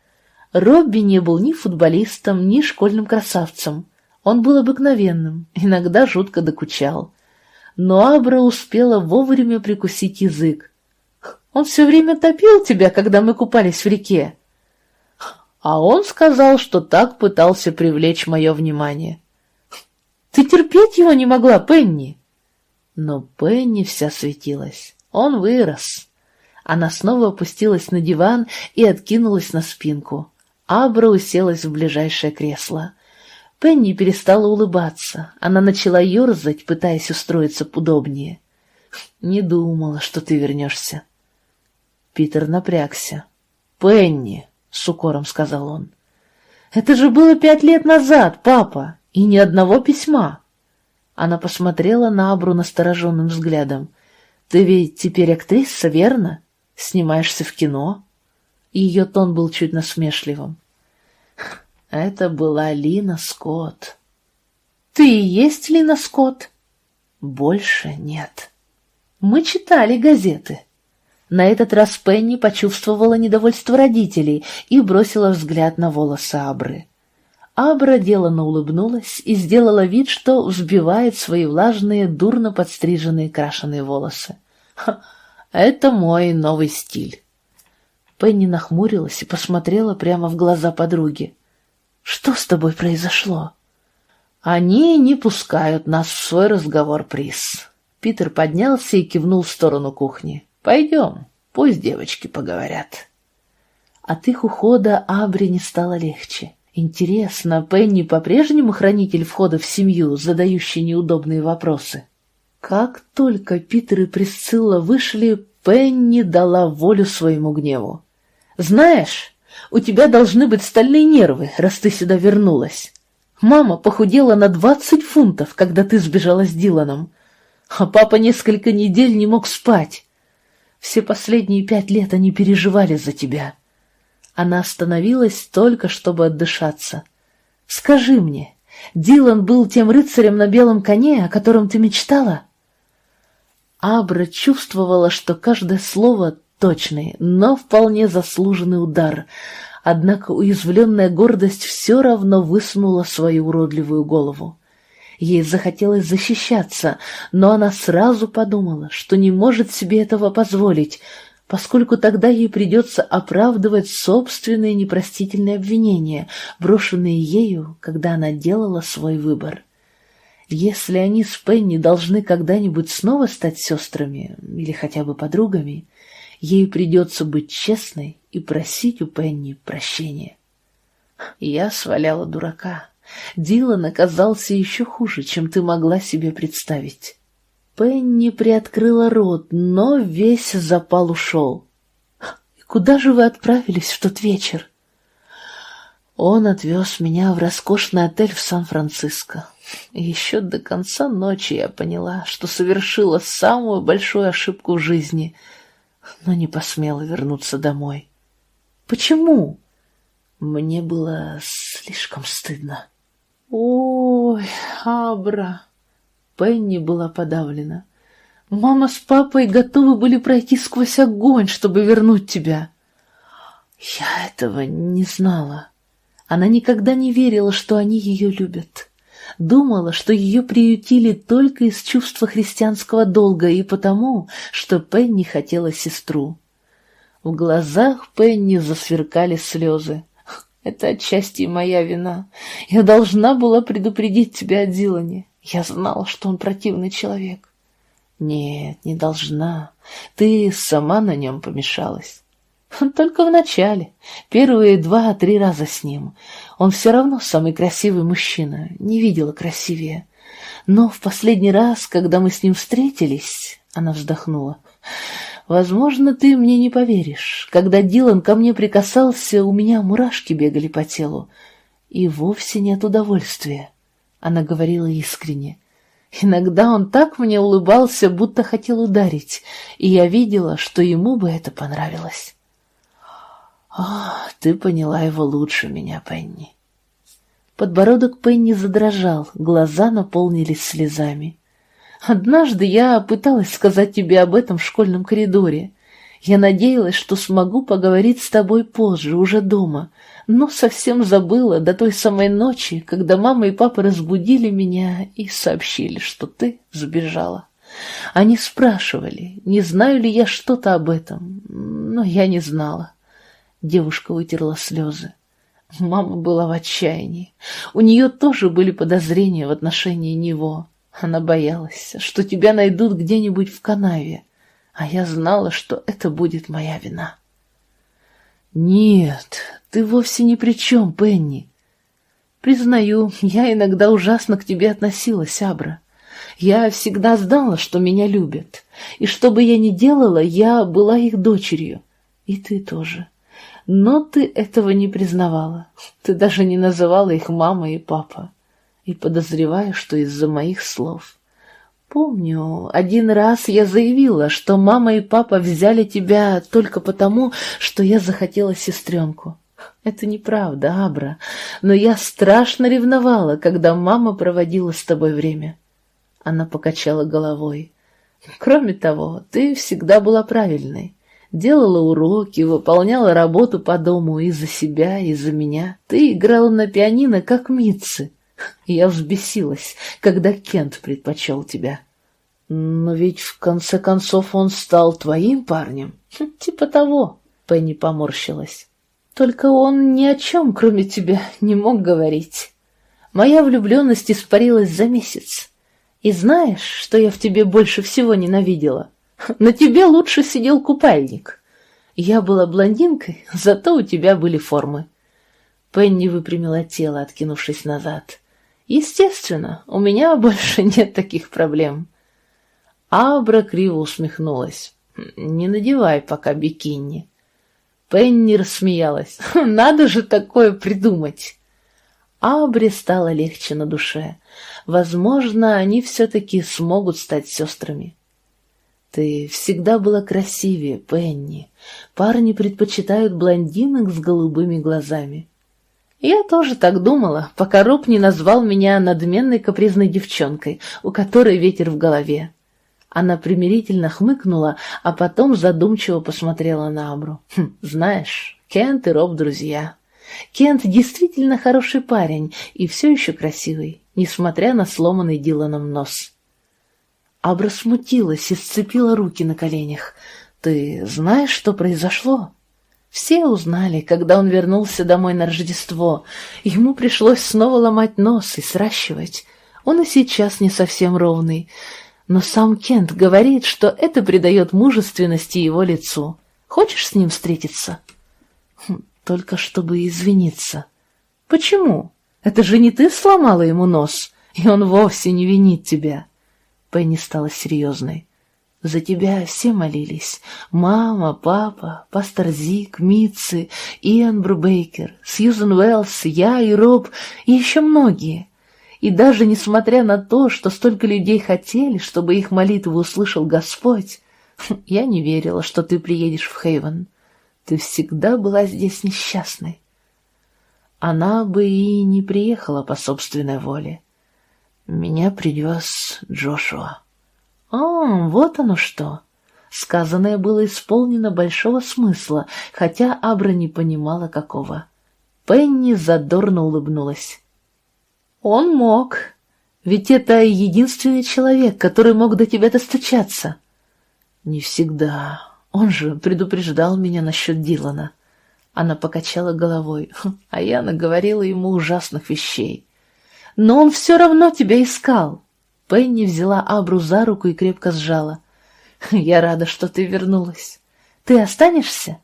Робби не был ни футболистом, ни школьным красавцем. Он был обыкновенным, иногда жутко докучал. Но Абра успела вовремя прикусить язык. «Он все время топил тебя, когда мы купались в реке». А он сказал, что так пытался привлечь мое внимание. «Ты терпеть его не могла, Пенни?» Но Пенни вся светилась. Он вырос. Она снова опустилась на диван и откинулась на спинку. Абра уселась в ближайшее кресло. Пенни перестала улыбаться. Она начала ерзать, пытаясь устроиться удобнее. «Не думала, что ты вернешься». Питер напрягся. «Пенни», — с укором сказал он. «Это же было пять лет назад, папа, и ни одного письма». Она посмотрела на Абру настороженным взглядом. «Ты ведь теперь актриса, верно? Снимаешься в кино?» Ее тон был чуть насмешливым. Это была Лина Скотт. «Ты и есть Лина Скотт?» «Больше нет». «Мы читали газеты». На этот раз Пенни почувствовала недовольство родителей и бросила взгляд на волосы Абры. Абра деланно улыбнулась и сделала вид, что взбивает свои влажные, дурно подстриженные крашеные волосы. «Это мой новый стиль». Пенни нахмурилась и посмотрела прямо в глаза подруги. Что с тобой произошло? Они не пускают нас в свой разговор, Прис. Питер поднялся и кивнул в сторону кухни. Пойдем, пусть девочки поговорят. От их ухода Абри не стало легче. Интересно, Пенни по-прежнему хранитель входа в семью, задающий неудобные вопросы? Как только Питер и Присцилла вышли, Пенни дала волю своему гневу. «Знаешь, у тебя должны быть стальные нервы, раз ты сюда вернулась. Мама похудела на двадцать фунтов, когда ты сбежала с Диланом, а папа несколько недель не мог спать. Все последние пять лет они переживали за тебя. Она остановилась только, чтобы отдышаться. Скажи мне, Дилан был тем рыцарем на белом коне, о котором ты мечтала? Абра чувствовала, что каждое слово точный, но вполне заслуженный удар. Однако уязвленная гордость все равно высунула свою уродливую голову. Ей захотелось защищаться, но она сразу подумала, что не может себе этого позволить, поскольку тогда ей придется оправдывать собственные непростительные обвинения, брошенные ею, когда она делала свой выбор. Если они с Пенни должны когда-нибудь снова стать сестрами или хотя бы подругами, Ей придется быть честной и просить у Пенни прощения. Я сваляла дурака. Дилан оказался еще хуже, чем ты могла себе представить. Пенни приоткрыла рот, но весь запал ушел. «И куда же вы отправились в тот вечер?» Он отвез меня в роскошный отель в Сан-Франциско. Еще до конца ночи я поняла, что совершила самую большую ошибку в жизни — но не посмела вернуться домой. Почему? Мне было слишком стыдно. Ой, Абра! Пенни была подавлена. Мама с папой готовы были пройти сквозь огонь, чтобы вернуть тебя. Я этого не знала. Она никогда не верила, что они ее любят. Думала, что ее приютили только из чувства христианского долга и потому, что Пенни хотела сестру. В глазах Пенни засверкали слезы. «Это отчасти моя вина. Я должна была предупредить тебя о Дилане. Я знала, что он противный человек». «Нет, не должна. Ты сама на нем помешалась». Только в начале, первые два-три раза с ним. Он все равно самый красивый мужчина, не видела красивее. Но в последний раз, когда мы с ним встретились, она вздохнула. Возможно, ты мне не поверишь. Когда Дилан ко мне прикасался, у меня мурашки бегали по телу. И вовсе нет удовольствия. Она говорила искренне. Иногда он так мне улыбался, будто хотел ударить, и я видела, что ему бы это понравилось. «А, ты поняла его лучше меня, Пенни». Подбородок Пенни задрожал, глаза наполнились слезами. «Однажды я пыталась сказать тебе об этом в школьном коридоре. Я надеялась, что смогу поговорить с тобой позже, уже дома, но совсем забыла до той самой ночи, когда мама и папа разбудили меня и сообщили, что ты сбежала. Они спрашивали, не знаю ли я что-то об этом, но я не знала. Девушка вытерла слезы. Мама была в отчаянии. У нее тоже были подозрения в отношении него. Она боялась, что тебя найдут где-нибудь в канаве, а я знала, что это будет моя вина. «Нет, ты вовсе ни при чем, Пенни. Признаю, я иногда ужасно к тебе относилась, Абра. Я всегда знала, что меня любят, и что бы я ни делала, я была их дочерью, и ты тоже. Но ты этого не признавала, ты даже не называла их мама и папа, и подозреваю, что из-за моих слов. Помню, один раз я заявила, что мама и папа взяли тебя только потому, что я захотела сестренку. Это неправда, Абра, но я страшно ревновала, когда мама проводила с тобой время. Она покачала головой. Кроме того, ты всегда была правильной. Делала уроки, выполняла работу по дому и за себя, и за меня. Ты играла на пианино, как Митцы. Я взбесилась, когда Кент предпочел тебя. Но ведь в конце концов он стал твоим парнем. Хм, типа того, Пенни поморщилась. Только он ни о чем, кроме тебя, не мог говорить. Моя влюбленность испарилась за месяц. И знаешь, что я в тебе больше всего ненавидела? На тебе лучше сидел купальник. Я была блондинкой, зато у тебя были формы. Пенни выпрямила тело, откинувшись назад. Естественно, у меня больше нет таких проблем. Абра криво усмехнулась. «Не надевай пока бикини». Пенни рассмеялась. «Надо же такое придумать!» Абре стало легче на душе. Возможно, они все-таки смогут стать сестрами. Ты всегда была красивее, Пенни. Парни предпочитают блондинок с голубыми глазами. Я тоже так думала, пока Роб не назвал меня надменной капризной девчонкой, у которой ветер в голове. Она примирительно хмыкнула, а потом задумчиво посмотрела на Абру. «Хм, «Знаешь, Кент и Роб друзья. Кент действительно хороший парень и все еще красивый, несмотря на сломанный Диланом нос». Абра смутилась и сцепила руки на коленях. «Ты знаешь, что произошло?» Все узнали, когда он вернулся домой на Рождество. Ему пришлось снова ломать нос и сращивать. Он и сейчас не совсем ровный. Но сам Кент говорит, что это придает мужественности его лицу. Хочешь с ним встретиться? Хм, только чтобы извиниться. Почему? Это же не ты сломала ему нос, и он вовсе не винит тебя. Пенни стала серьезной. За тебя все молились. Мама, папа, пастор Зик, Митцы, Иэн Брубейкер, Сьюзен Уэллс, я и Роб, и еще многие. И даже несмотря на то, что столько людей хотели, чтобы их молитву услышал Господь, я не верила, что ты приедешь в Хейвен. Ты всегда была здесь несчастной. Она бы и не приехала по собственной воле. Меня привез Джошуа. А, вот оно что. Сказанное было исполнено большого смысла, хотя Абра не понимала, какого. Пенни задорно улыбнулась. Он мог. Ведь это единственный человек, который мог до тебя достучаться. Не всегда. Он же предупреждал меня насчет Дилана. Она покачала головой, а я наговорила ему ужасных вещей. Но он все равно тебя искал. Пенни взяла Абру за руку и крепко сжала. Я рада, что ты вернулась. Ты останешься?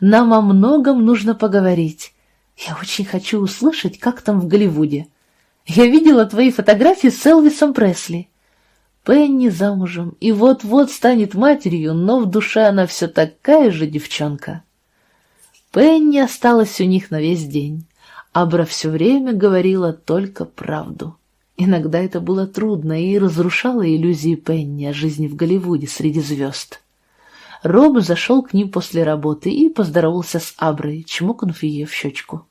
Нам о многом нужно поговорить. Я очень хочу услышать, как там в Голливуде. Я видела твои фотографии с Элвисом Пресли. Пенни замужем и вот-вот станет матерью, но в душе она все такая же девчонка. Пенни осталась у них на весь день. Абра все время говорила только правду. Иногда это было трудно и разрушало иллюзии Пенни о жизни в Голливуде среди звезд. Роб зашел к ним после работы и поздоровался с Аброй, чмокнув ее в щечку.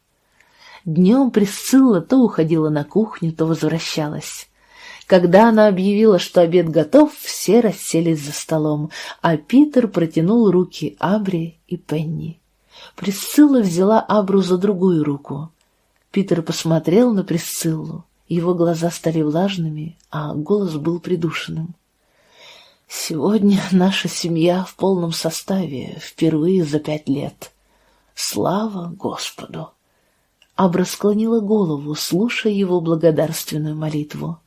Днем Присцилла то уходила на кухню, то возвращалась. Когда она объявила, что обед готов, все расселись за столом, а Питер протянул руки Абри и Пенни. Присцилла взяла Абру за другую руку. Питер посмотрел на Присциллу. Его глаза стали влажными, а голос был придушенным. «Сегодня наша семья в полном составе, впервые за пять лет. Слава Господу!» Абра склонила голову, слушая его благодарственную молитву.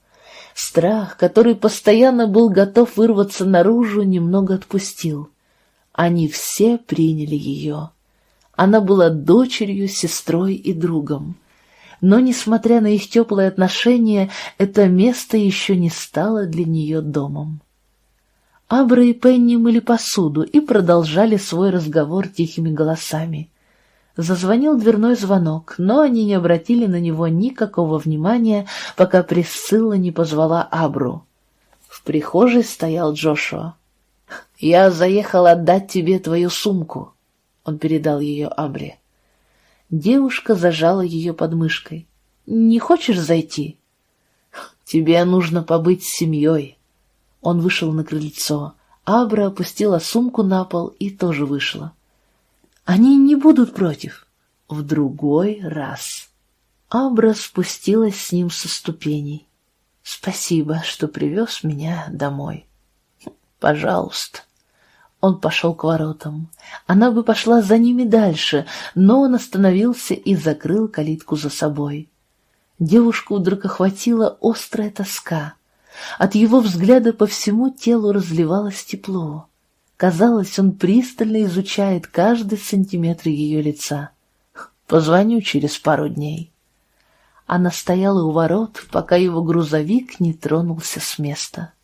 Страх, который постоянно был готов вырваться наружу, немного отпустил. Они все приняли ее. Она была дочерью, сестрой и другом. Но, несмотря на их теплые отношения, это место еще не стало для нее домом. Абра и Пенни мыли посуду и продолжали свой разговор тихими голосами. Зазвонил дверной звонок, но они не обратили на него никакого внимания, пока Присцилла не позвала Абру. В прихожей стоял Джошуа. «Я заехал отдать тебе твою сумку», — он передал ее Абре. Девушка зажала ее подмышкой. «Не хочешь зайти?» «Тебе нужно побыть с семьей». Он вышел на крыльцо. Абра опустила сумку на пол и тоже вышла. Они не будут против. В другой раз. Абра спустилась с ним со ступеней. Спасибо, что привез меня домой. Пожалуйста. Он пошел к воротам. Она бы пошла за ними дальше, но он остановился и закрыл калитку за собой. Девушку вдруг охватила острая тоска. От его взгляда по всему телу разливалось тепло. Казалось, он пристально изучает каждый сантиметр ее лица. «Позвоню через пару дней». Она стояла у ворот, пока его грузовик не тронулся с места.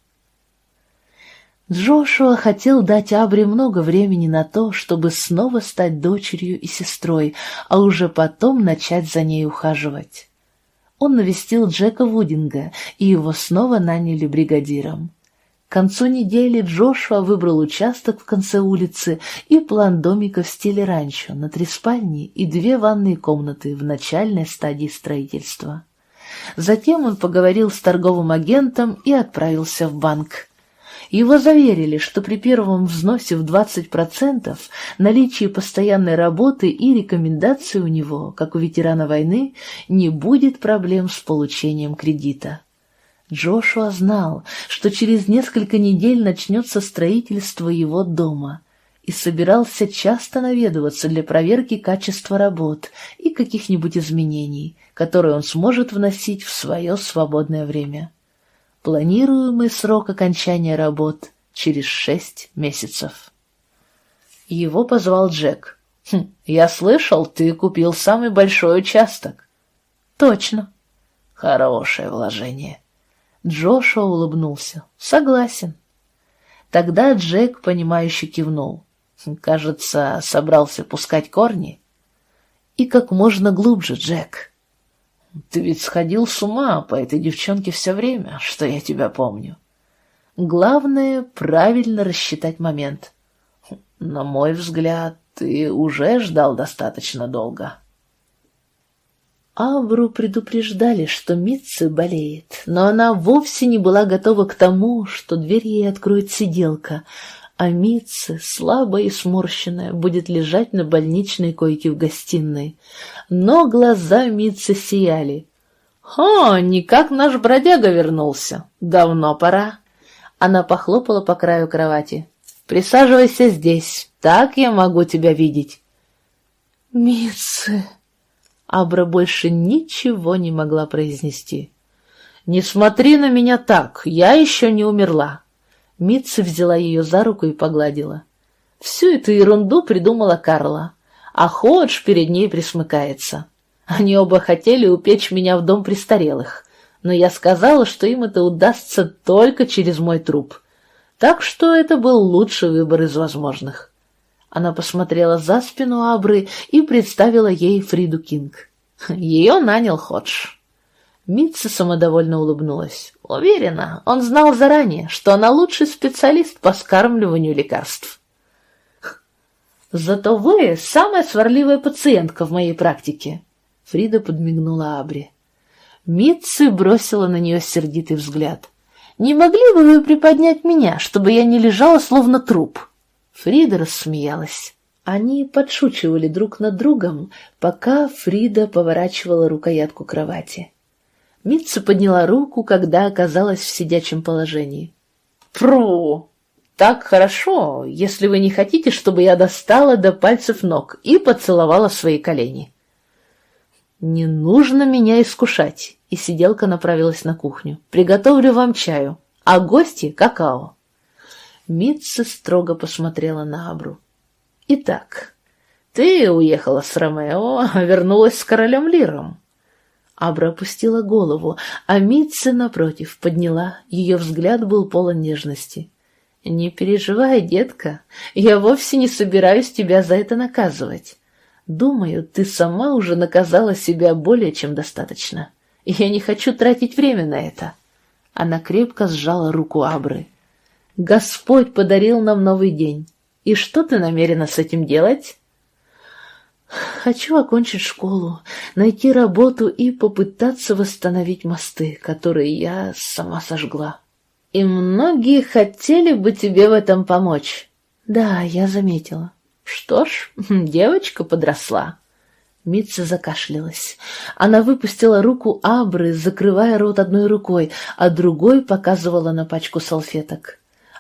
Джошуа хотел дать Абре много времени на то, чтобы снова стать дочерью и сестрой, а уже потом начать за ней ухаживать. Он навестил Джека Вудинга, и его снова наняли бригадиром. К концу недели Джошуа выбрал участок в конце улицы и план домика в стиле ранчо на три спальни и две ванные комнаты в начальной стадии строительства. Затем он поговорил с торговым агентом и отправился в банк. Его заверили, что при первом взносе в 20% наличии постоянной работы и рекомендации у него, как у ветерана войны, не будет проблем с получением кредита. Джошуа знал, что через несколько недель начнется строительство его дома и собирался часто наведываться для проверки качества работ и каких-нибудь изменений, которые он сможет вносить в свое свободное время. Планируемый срок окончания работ через шесть месяцев. Его позвал Джек. «Хм, «Я слышал, ты купил самый большой участок». «Точно». «Хорошее вложение». Джошуа улыбнулся. «Согласен». Тогда Джек, понимающе кивнул. «Кажется, собрался пускать корни». «И как можно глубже, Джек». «Ты ведь сходил с ума по этой девчонке все время, что я тебя помню». «Главное — правильно рассчитать момент». «На мой взгляд, ты уже ждал достаточно долго». Авру предупреждали, что Митцы болеет, но она вовсе не была готова к тому, что дверь ей откроет сиделка, а Митцы, слабая и сморщенная, будет лежать на больничной койке в гостиной. Но глаза Митцы сияли. «О, никак наш бродяга вернулся. Давно пора». Она похлопала по краю кровати. «Присаживайся здесь, так я могу тебя видеть». «Митцы...» Абра больше ничего не могла произнести. «Не смотри на меня так, я еще не умерла!» Митца взяла ее за руку и погладила. Всю эту ерунду придумала Карла, а Ходж перед ней присмыкается. Они оба хотели упечь меня в дом престарелых, но я сказала, что им это удастся только через мой труп. Так что это был лучший выбор из возможных. Она посмотрела за спину Абры и представила ей Фриду Кинг. Ее нанял Ходж. Митца самодовольно улыбнулась. Уверена, он знал заранее, что она лучший специалист по скармливанию лекарств. «Зато вы самая сварливая пациентка в моей практике», — Фрида подмигнула Абри. Митцы бросила на нее сердитый взгляд. «Не могли бы вы приподнять меня, чтобы я не лежала словно труп?» Фрида рассмеялась. Они подшучивали друг над другом, пока Фрида поворачивала рукоятку кровати. Митца подняла руку, когда оказалась в сидячем положении. «Пру! Так хорошо, если вы не хотите, чтобы я достала до пальцев ног и поцеловала свои колени». «Не нужно меня искушать», и сиделка направилась на кухню. «Приготовлю вам чаю, а гости — какао». Митца строго посмотрела на Абру. Итак, ты уехала с Ромео, а вернулась с королем Лиром. Абра опустила голову, а Митца, напротив, подняла. Ее взгляд был полон нежности. «Не переживай, детка, я вовсе не собираюсь тебя за это наказывать. Думаю, ты сама уже наказала себя более чем достаточно. Я не хочу тратить время на это». Она крепко сжала руку Абры. «Господь подарил нам новый день. И что ты намерена с этим делать? Хочу окончить школу, найти работу и попытаться восстановить мосты, которые я сама сожгла. И многие хотели бы тебе в этом помочь. Да, я заметила. Что ж, девочка подросла. Митца закашлялась. Она выпустила руку Абры, закрывая рот одной рукой, а другой показывала на пачку салфеток.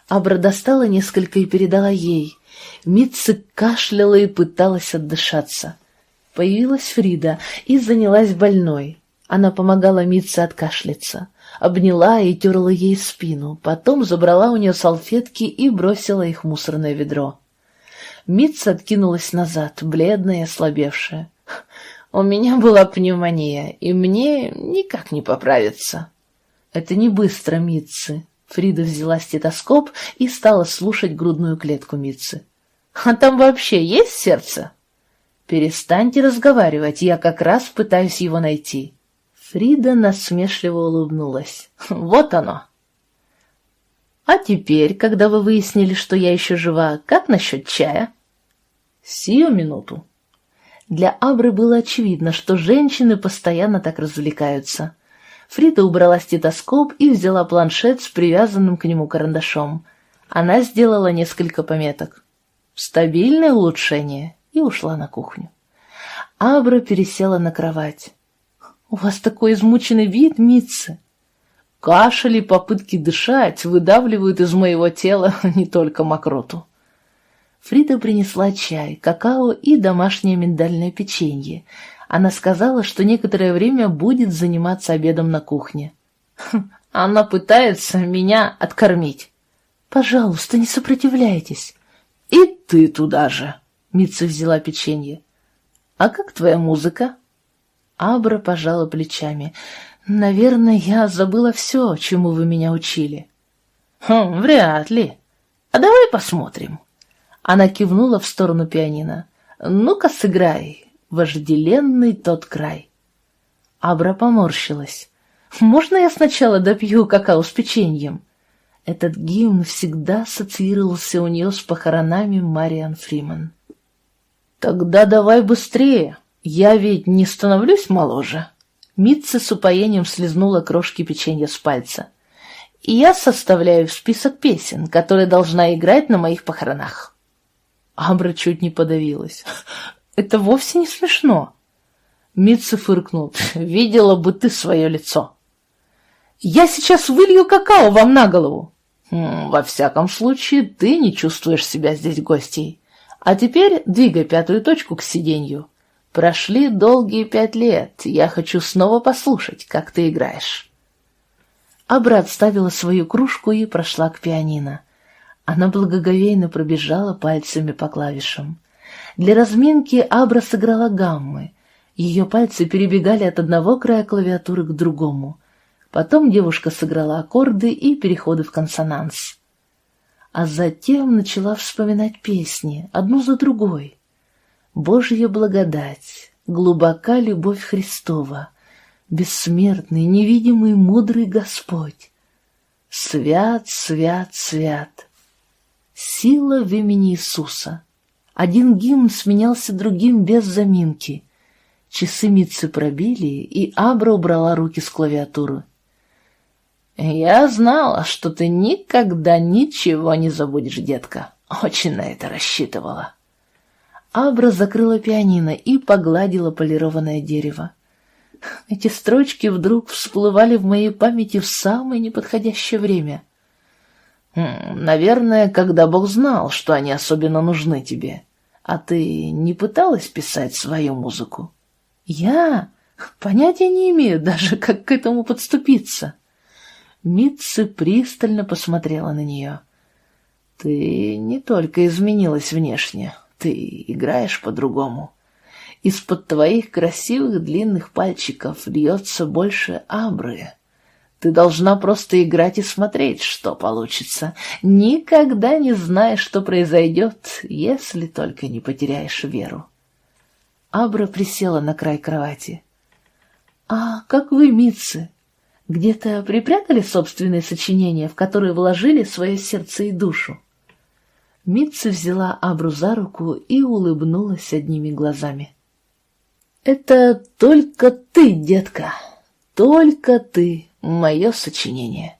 Абра достала несколько и передала ей. Митца кашляла и пыталась отдышаться. Появилась Фрида и занялась больной. Она помогала Митце откашляться, обняла и терла ей спину, потом забрала у нее салфетки и бросила их в мусорное ведро. Митца откинулась назад, бледная и ослабевшая. «У меня была пневмония, и мне никак не поправиться». «Это не быстро, Митцы». Фрида взяла стетоскоп и стала слушать грудную клетку Митцы. А там вообще есть сердце? Перестаньте разговаривать, я как раз пытаюсь его найти. Фрида насмешливо улыбнулась. Вот оно. А теперь, когда вы выяснили, что я еще жива, как насчет чая? Сию минуту. Для Абры было очевидно, что женщины постоянно так развлекаются. Фрида убрала стетоскоп и взяла планшет с привязанным к нему карандашом. Она сделала несколько пометок стабильное улучшение, и ушла на кухню. Абра пересела на кровать. «У вас такой измученный вид, Митцы!» Кашель и попытки дышать выдавливают из моего тела не только мокроту. Фрида принесла чай, какао и домашнее миндальное печенье. Она сказала, что некоторое время будет заниматься обедом на кухне. Хм, она пытается меня откормить. «Пожалуйста, не сопротивляйтесь. «И ты туда же!» — Митца взяла печенье. «А как твоя музыка?» Абра пожала плечами. «Наверное, я забыла все, чему вы меня учили». «Хм, вряд ли. А давай посмотрим». Она кивнула в сторону пианино. «Ну-ка, сыграй. Вожделенный тот край». Абра поморщилась. «Можно я сначала допью какао с печеньем?» Этот гимн всегда ассоциировался у нее с похоронами Мариан Фриман. «Тогда давай быстрее, я ведь не становлюсь моложе». Митца с упоением слезнула крошки печенья с пальца. «И я составляю список песен, которые должна играть на моих похоронах». Амбра чуть не подавилась. «Это вовсе не смешно». Митца фыркнул. «Видела бы ты свое лицо». «Я сейчас вылью какао вам на голову!» «Во всяком случае, ты не чувствуешь себя здесь гостей. А теперь двигай пятую точку к сиденью. Прошли долгие пять лет, я хочу снова послушать, как ты играешь». Абра отставила свою кружку и прошла к пианино. Она благоговейно пробежала пальцами по клавишам. Для разминки Абра сыграла гаммы. Ее пальцы перебегали от одного края клавиатуры к другому — Потом девушка сыграла аккорды и переходы в консонанс. А затем начала вспоминать песни, одну за другой. Божья благодать, глубока любовь Христова, бессмертный, невидимый, мудрый Господь. Свят, свят, свят. Сила в имени Иисуса. Один гимн сменялся другим без заминки. Часы Митцы пробили, и Абра убрала руки с клавиатуры. «Я знала, что ты никогда ничего не забудешь, детка. Очень на это рассчитывала». Абра закрыла пианино и погладила полированное дерево. Эти строчки вдруг всплывали в моей памяти в самое неподходящее время. «Наверное, когда Бог знал, что они особенно нужны тебе. А ты не пыталась писать свою музыку?» «Я? Понятия не имею даже, как к этому подступиться». Митцы пристально посмотрела на нее. «Ты не только изменилась внешне, ты играешь по-другому. Из-под твоих красивых длинных пальчиков льется больше абры. Ты должна просто играть и смотреть, что получится. Никогда не знаешь, что произойдет, если только не потеряешь веру. Абра присела на край кровати. «А как вы, Митцы? Где-то припрятали собственные сочинения, в которые вложили свое сердце и душу?» Митца взяла Абру за руку и улыбнулась одними глазами. «Это только ты, детка, только ты, мое сочинение».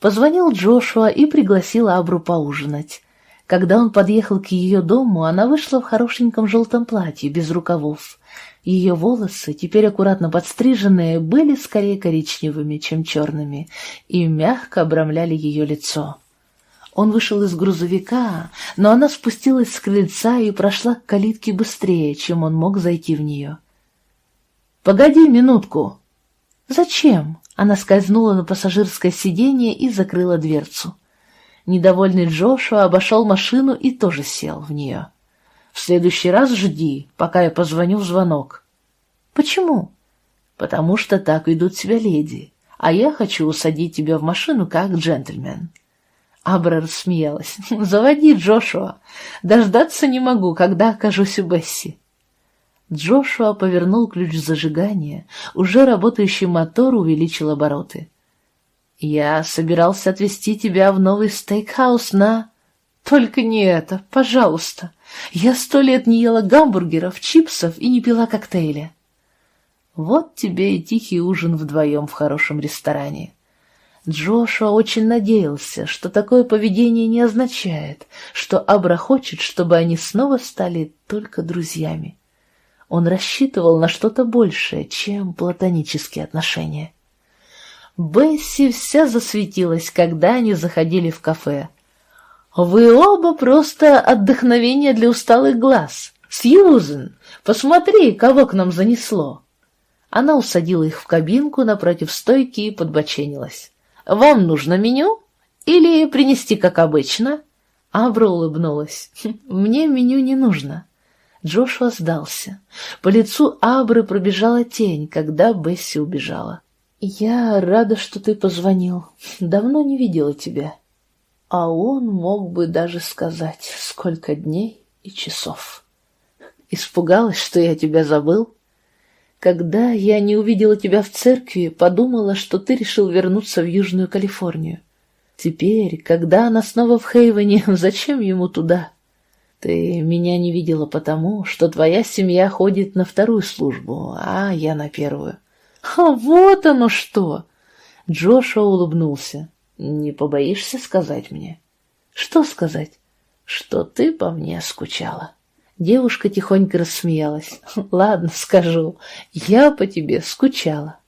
Позвонил Джошуа и пригласил Абру поужинать. Когда он подъехал к ее дому, она вышла в хорошеньком желтом платье, без рукавов. Ее волосы, теперь аккуратно подстриженные, были скорее коричневыми, чем черными, и мягко обрамляли ее лицо. Он вышел из грузовика, но она спустилась с крыльца и прошла к калитке быстрее, чем он мог зайти в нее. «Погоди минутку!» «Зачем?» Она скользнула на пассажирское сиденье и закрыла дверцу. Недовольный Джошуа обошел машину и тоже сел в нее. «В следующий раз жди, пока я позвоню в звонок». «Почему?» «Потому что так ведут себя леди, а я хочу усадить тебя в машину как джентльмен». Абра рассмеялась. «Заводи, Джошуа. Дождаться не могу, когда окажусь у Бесси». Джошуа повернул ключ зажигания. Уже работающий мотор увеличил обороты. «Я собирался отвезти тебя в новый стейкхаус на...» «Только не это, пожалуйста. Я сто лет не ела гамбургеров, чипсов и не пила коктейля». Вот тебе и тихий ужин вдвоем в хорошем ресторане. Джошуа очень надеялся, что такое поведение не означает, что Абра хочет, чтобы они снова стали только друзьями. Он рассчитывал на что-то большее, чем платонические отношения. Бесси вся засветилась, когда они заходили в кафе. «Вы оба просто отдохновение для усталых глаз. Сьюзен, посмотри, кого к нам занесло!» Она усадила их в кабинку напротив стойки и подбоченилась. Вам нужно меню? Или принести, как обычно?» Абра улыбнулась. «Хм, «Мне меню не нужно». Джошуа сдался. По лицу Абры пробежала тень, когда Бесси убежала. «Я рада, что ты позвонил. Давно не видела тебя». А он мог бы даже сказать, сколько дней и часов. «Испугалась, что я тебя забыл?» Когда я не увидела тебя в церкви, подумала, что ты решил вернуться в Южную Калифорнию. Теперь, когда она снова в Хейвене, зачем ему туда? Ты меня не видела потому, что твоя семья ходит на вторую службу, а я на первую. А вот оно что! Джошуа улыбнулся. Не побоишься сказать мне? Что сказать? Что ты по мне скучала. Девушка тихонько рассмеялась. «Ладно, скажу. Я по тебе скучала».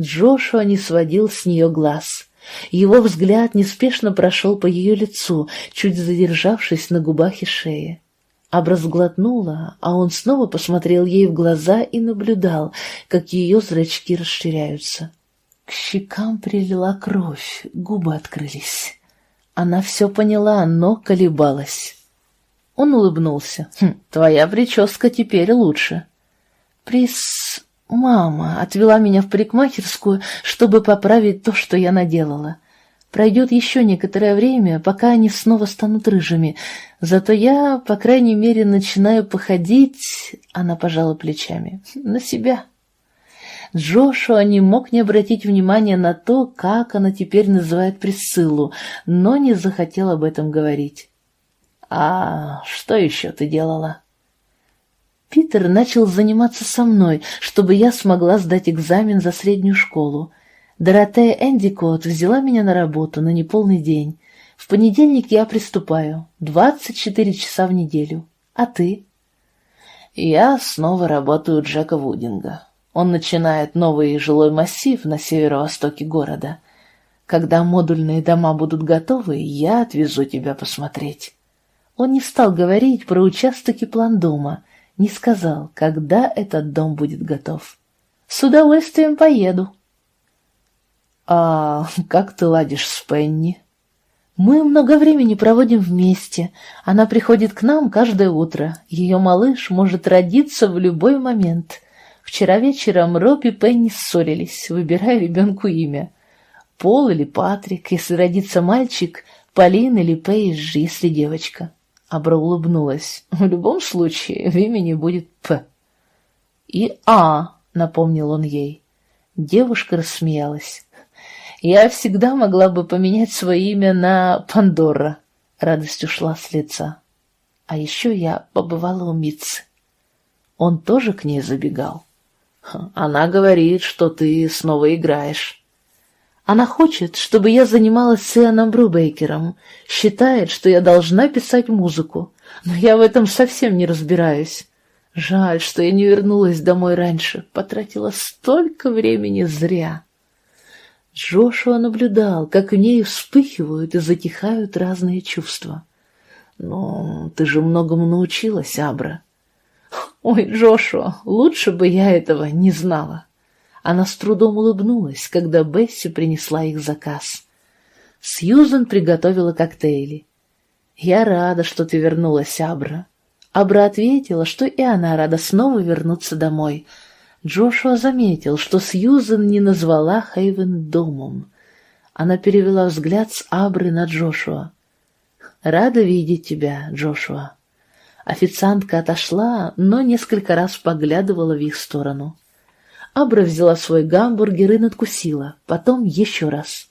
Джошуа не сводил с нее глаз. Его взгляд неспешно прошел по ее лицу, чуть задержавшись на губах и шее. Абра сглотнула, а он снова посмотрел ей в глаза и наблюдал, как ее зрачки расширяются. К щекам прилила кровь, губы открылись. Она все поняла, но колебалась. Он улыбнулся. «Хм, «Твоя прическа теперь лучше». «Прис... Мама отвела меня в парикмахерскую, чтобы поправить то, что я наделала. Пройдет еще некоторое время, пока они снова станут рыжими. Зато я, по крайней мере, начинаю походить...» Она пожала плечами. «На себя». Джошуа не мог не обратить внимания на то, как она теперь называет Присциллу, но не захотел об этом говорить. «А что еще ты делала?» Питер начал заниматься со мной, чтобы я смогла сдать экзамен за среднюю школу. Доротея Эндикот взяла меня на работу на неполный день. В понедельник я приступаю. Двадцать четыре часа в неделю. А ты? Я снова работаю у Джека Вудинга. Он начинает новый жилой массив на северо-востоке города. Когда модульные дома будут готовы, я отвезу тебя посмотреть. Он не стал говорить про участок и план дома, не сказал, когда этот дом будет готов. С удовольствием поеду. А как ты ладишь с Пенни? Мы много времени проводим вместе. Она приходит к нам каждое утро. Ее малыш может родиться в любой момент. Вчера вечером Роб и Пенни ссорились, выбирая ребенку имя. Пол или Патрик, если родится мальчик, Полин или Пейдж, если девочка. Абра улыбнулась. В любом случае, в имени будет П. И А, напомнил он ей. Девушка рассмеялась. Я всегда могла бы поменять свое имя на Пандора. Радость ушла с лица. А еще я побывала у Митцы. Он тоже к ней забегал. Она говорит, что ты снова играешь. Она хочет, чтобы я занималась с Иоанном Брубейкером, считает, что я должна писать музыку, но я в этом совсем не разбираюсь. Жаль, что я не вернулась домой раньше, потратила столько времени зря. Джошуа наблюдал, как в ней вспыхивают и затихают разные чувства. «Ну, ты же многому научилась, Абра. «Ой, Джошуа, лучше бы я этого не знала». Она с трудом улыбнулась, когда Бесси принесла их заказ. Сьюзен приготовила коктейли. «Я рада, что ты вернулась, Абра». Абра ответила, что и она рада снова вернуться домой. Джошуа заметил, что Сьюзен не назвала Хейвен домом. Она перевела взгляд с Абры на Джошуа. «Рада видеть тебя, Джошуа». Официантка отошла, но несколько раз поглядывала в их сторону. Абра взяла свой гамбургер и надкусила, потом еще раз.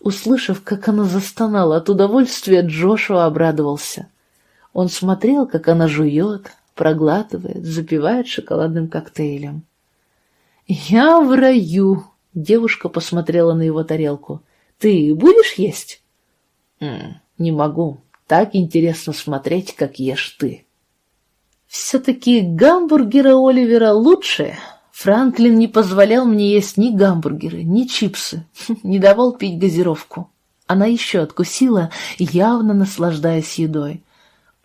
Услышав, как она застонала от удовольствия, Джошуа обрадовался. Он смотрел, как она жует, проглатывает, запивает шоколадным коктейлем. «Я в раю!» — девушка посмотрела на его тарелку. «Ты будешь есть?» «Не могу. Так интересно смотреть, как ешь ты». Все-таки гамбургеры Оливера лучшие. Франклин не позволял мне есть ни гамбургеры, ни чипсы, не давал пить газировку. Она еще откусила, явно наслаждаясь едой.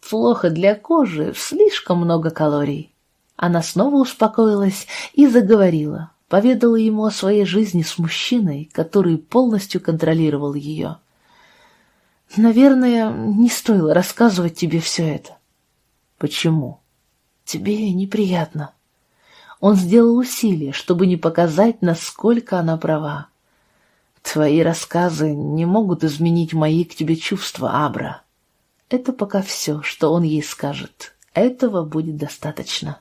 Плохо для кожи, слишком много калорий. Она снова успокоилась и заговорила, поведала ему о своей жизни с мужчиной, который полностью контролировал ее. «Наверное, не стоило рассказывать тебе все это». «Почему?» Тебе неприятно. Он сделал усилие, чтобы не показать, насколько она права. Твои рассказы не могут изменить мои к тебе чувства, Абра. Это пока все, что он ей скажет. Этого будет достаточно.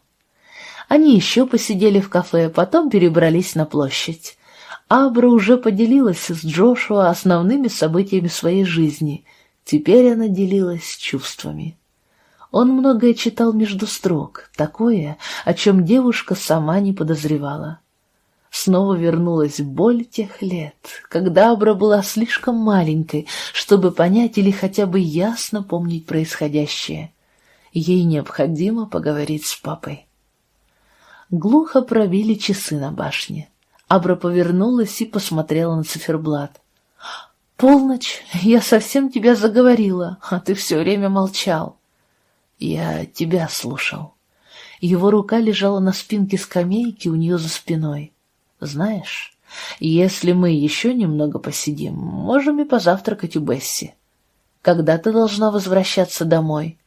Они еще посидели в кафе, потом перебрались на площадь. Абра уже поделилась с Джошуа основными событиями своей жизни. Теперь она делилась чувствами. Он многое читал между строк, такое, о чем девушка сама не подозревала. Снова вернулась боль тех лет, когда Абра была слишком маленькой, чтобы понять или хотя бы ясно помнить происходящее. Ей необходимо поговорить с папой. Глухо пробили часы на башне. Абра повернулась и посмотрела на циферблат. «Полночь, я совсем тебя заговорила, а ты все время молчал». Я тебя слушал. Его рука лежала на спинке скамейки у нее за спиной. Знаешь, если мы еще немного посидим, можем и позавтракать у Бесси. Когда ты должна возвращаться домой?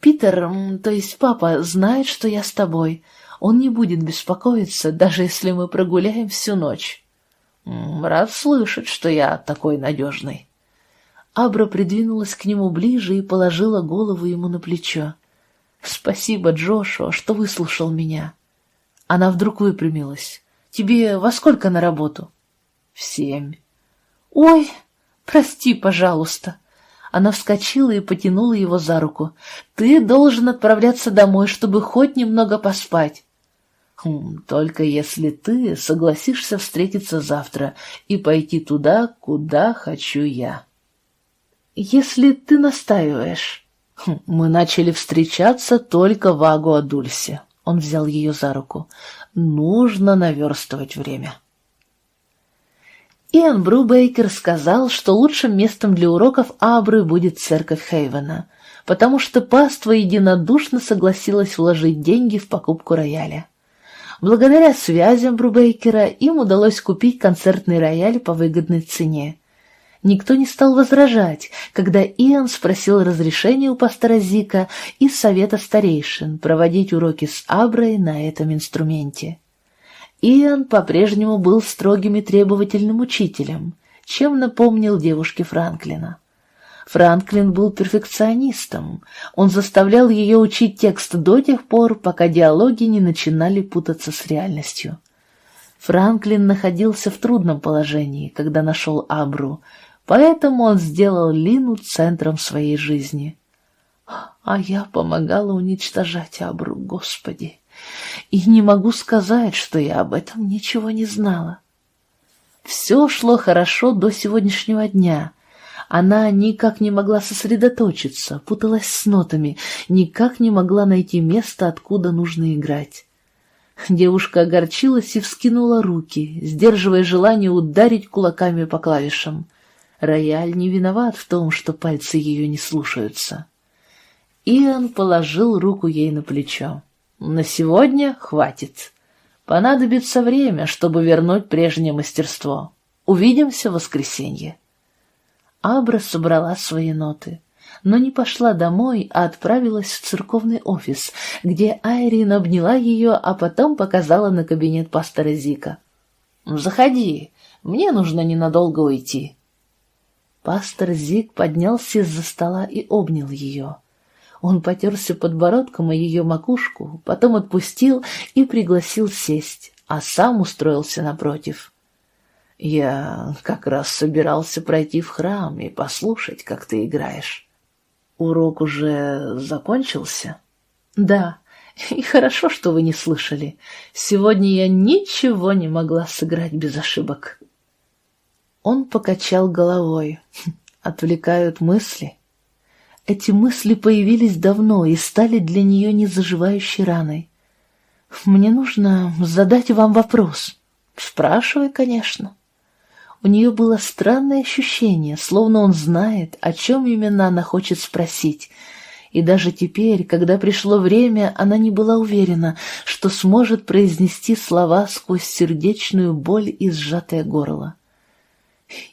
Питер, то есть папа, знает, что я с тобой. Он не будет беспокоиться, даже если мы прогуляем всю ночь. Рад слышать, что я такой надежный. Абра придвинулась к нему ближе и положила голову ему на плечо. «Спасибо, Джошуа, что выслушал меня». Она вдруг выпрямилась. «Тебе во сколько на работу?» «В семь». «Ой, прости, пожалуйста». Она вскочила и потянула его за руку. «Ты должен отправляться домой, чтобы хоть немного поспать». Хм, «Только если ты согласишься встретиться завтра и пойти туда, куда хочу я». «Если ты настаиваешь...» хм, «Мы начали встречаться только в Агуадульсе». Он взял ее за руку. «Нужно наверстывать время». Иэн Брубейкер сказал, что лучшим местом для уроков Абры будет церковь Хейвена, потому что паства единодушно согласилась вложить деньги в покупку рояля. Благодаря связям Брубейкера им удалось купить концертный рояль по выгодной цене. Никто не стал возражать, когда Иэн спросил разрешения у пастора Зика и совета старейшин проводить уроки с Аброй на этом инструменте. Иэн по-прежнему был строгим и требовательным учителем, чем напомнил девушке Франклина. Франклин был перфекционистом. Он заставлял ее учить текст до тех пор, пока диалоги не начинали путаться с реальностью. Франклин находился в трудном положении, когда нашел Абру, поэтому он сделал Лину центром своей жизни. А я помогала уничтожать Абру, Господи! и не могу сказать, что я об этом ничего не знала. Все шло хорошо до сегодняшнего дня. Она никак не могла сосредоточиться, путалась с нотами, никак не могла найти место, откуда нужно играть. Девушка огорчилась и вскинула руки, сдерживая желание ударить кулаками по клавишам. Рояль не виноват в том, что пальцы ее не слушаются. Иоанн положил руку ей на плечо. На сегодня хватит. Понадобится время, чтобы вернуть прежнее мастерство. Увидимся в воскресенье. Абра собрала свои ноты, но не пошла домой, а отправилась в церковный офис, где Айрин обняла ее, а потом показала на кабинет пастора Зика. «Заходи, мне нужно ненадолго уйти». Пастор Зик поднялся из-за стола и обнял ее. Он потерся подбородком о ее макушку, потом отпустил и пригласил сесть, а сам устроился напротив. «Я как раз собирался пройти в храм и послушать, как ты играешь. Урок уже закончился?» «Да, и хорошо, что вы не слышали. Сегодня я ничего не могла сыграть без ошибок». Он покачал головой. «Отвлекают мысли». Эти мысли появились давно и стали для нее незаживающей раной. «Мне нужно задать вам вопрос». «Спрашивай, конечно». У нее было странное ощущение, словно он знает, о чем именно она хочет спросить. И даже теперь, когда пришло время, она не была уверена, что сможет произнести слова сквозь сердечную боль и сжатое горло.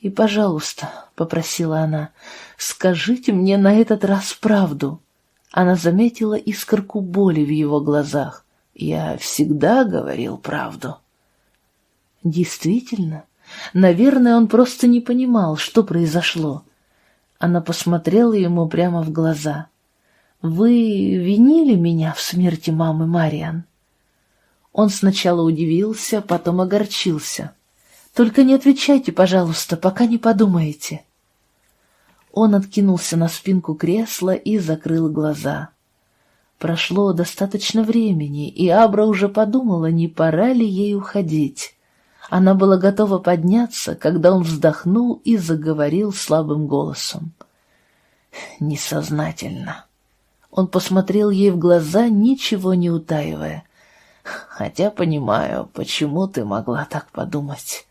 «И, пожалуйста», — попросила она, — «скажите мне на этот раз правду». Она заметила искорку боли в его глазах. «Я всегда говорил правду». Действительно, наверное, он просто не понимал, что произошло. Она посмотрела ему прямо в глаза. «Вы винили меня в смерти мамы Мариан?» Он сначала удивился, потом огорчился. Только не отвечайте, пожалуйста, пока не подумаете. Он откинулся на спинку кресла и закрыл глаза. Прошло достаточно времени, и Абра уже подумала, не пора ли ей уходить. Она была готова подняться, когда он вздохнул и заговорил слабым голосом. «Несознательно». Он посмотрел ей в глаза, ничего не утаивая. «Хотя понимаю, почему ты могла так подумать.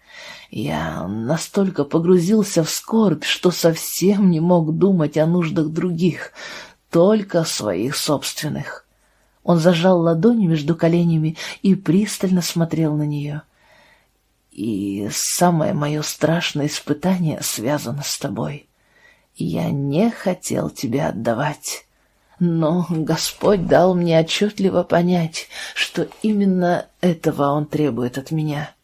Я настолько погрузился в скорбь, что совсем не мог думать о нуждах других, только своих собственных. Он зажал ладони между коленями и пристально смотрел на нее. И самое мое страшное испытание связано с тобой. Я не хотел тебя отдавать. Но Господь дал мне отчетливо понять, что именно этого Он требует от меня.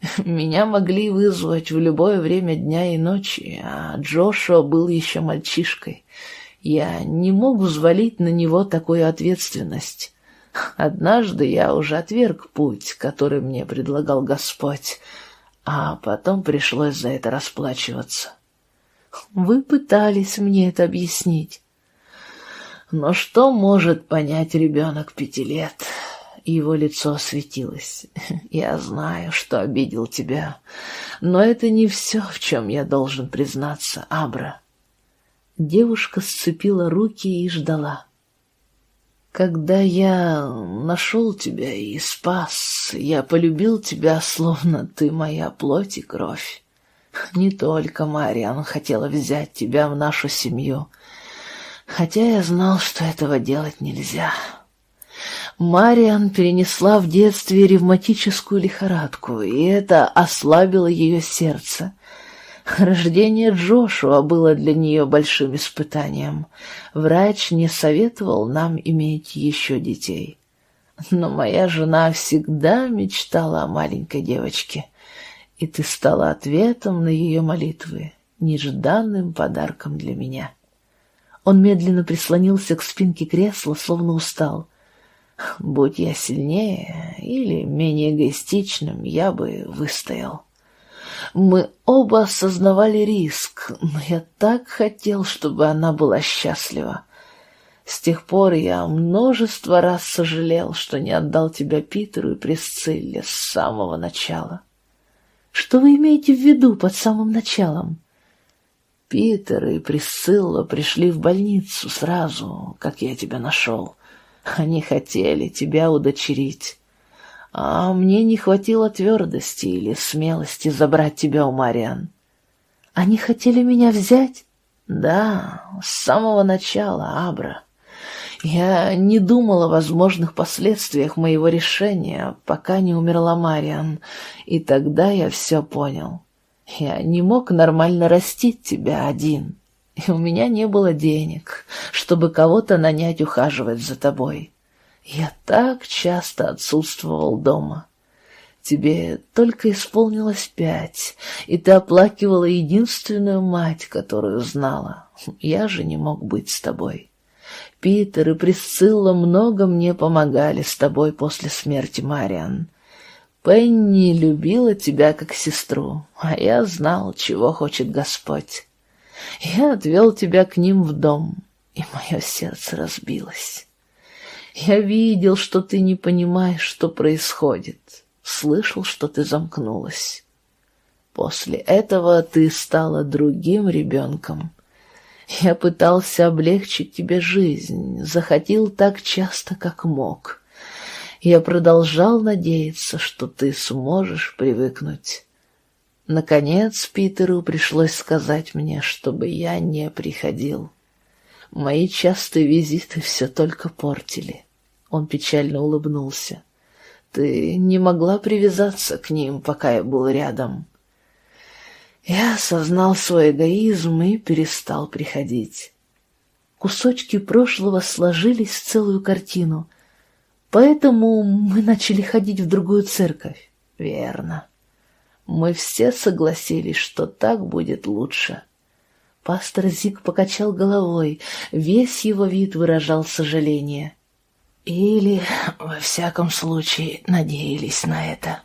Меня могли вызвать в любое время дня и ночи, а Джошуа был еще мальчишкой. Я не мог взвалить на него такую ответственность. Однажды я уже отверг путь, который мне предлагал Господь, а потом пришлось за это расплачиваться. Вы пытались мне это объяснить. Но что может понять ребенок пяти лет? Его лицо осветилось. Я знаю, что обидел тебя, но это не все, в чем я должен признаться, Абра. Девушка сцепила руки и ждала. Когда я нашел тебя и спас, я полюбил тебя, словно ты моя плоть и кровь. Не только Мариан хотела взять тебя в нашу семью, хотя я знал, что этого делать нельзя. Мариан перенесла в детстве ревматическую лихорадку, и это ослабило ее сердце. Рождение Джошуа было для нее большим испытанием. Врач не советовал нам иметь еще детей. Но моя жена всегда мечтала о маленькой девочке, и ты стала ответом на ее молитвы, нежданным подарком для меня. Он медленно прислонился к спинке кресла, словно устал. Будь я сильнее или менее эгоистичным, я бы выстоял. Мы оба осознавали риск, но я так хотел, чтобы она была счастлива. С тех пор я множество раз сожалел, что не отдал тебя Питеру и Присцилле с самого начала. Что вы имеете в виду под самым началом? Питер и Присцилла пришли в больницу сразу, как я тебя нашел. Они хотели тебя удочерить а мне не хватило твердости или смелости забрать тебя у Мариан. Они хотели меня взять? Да, с самого начала, Абра. Я не думал о возможных последствиях моего решения, пока не умерла Мариан, и тогда я все понял. Я не мог нормально растить тебя один, и у меня не было денег, чтобы кого-то нанять ухаживать за тобой. Я так часто отсутствовал дома. Тебе только исполнилось пять, и ты оплакивала единственную мать, которую знала. Я же не мог быть с тобой. Питер и Присцилла много мне помогали с тобой после смерти Мариан. Пенни любила тебя как сестру, а я знал, чего хочет Господь. Я отвел тебя к ним в дом, и мое сердце разбилось. Я видел, что ты не понимаешь, что происходит. Слышал, что ты замкнулась. После этого ты стала другим ребенком. Я пытался облегчить тебе жизнь, захотел так часто, как мог. Я продолжал надеяться, что ты сможешь привыкнуть. Наконец Питеру пришлось сказать мне, чтобы я не приходил. Мои частые визиты все только портили. Он печально улыбнулся. Ты не могла привязаться к ним, пока я был рядом. Я осознал свой эгоизм и перестал приходить. Кусочки прошлого сложились в целую картину. Поэтому мы начали ходить в другую церковь. Верно. Мы все согласились, что так будет лучше. Пастор Зиг покачал головой, весь его вид выражал сожаление. Или, во всяком случае, надеялись на это.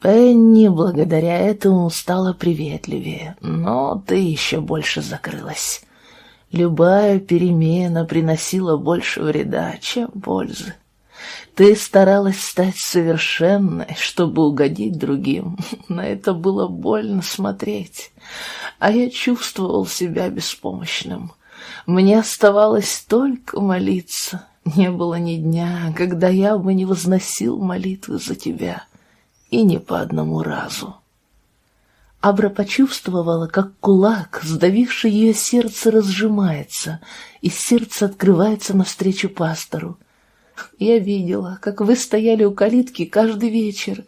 Пенни благодаря этому стала приветливее, но ты еще больше закрылась. Любая перемена приносила больше вреда, чем пользы. Ты старалась стать совершенной, чтобы угодить другим. На это было больно смотреть. А я чувствовал себя беспомощным. Мне оставалось только молиться не было ни дня, когда я бы не возносил молитвы за тебя, и не по одному разу. Абра почувствовала, как кулак, сдавивший ее сердце, разжимается, и сердце открывается навстречу пастору. Я видела, как вы стояли у калитки каждый вечер.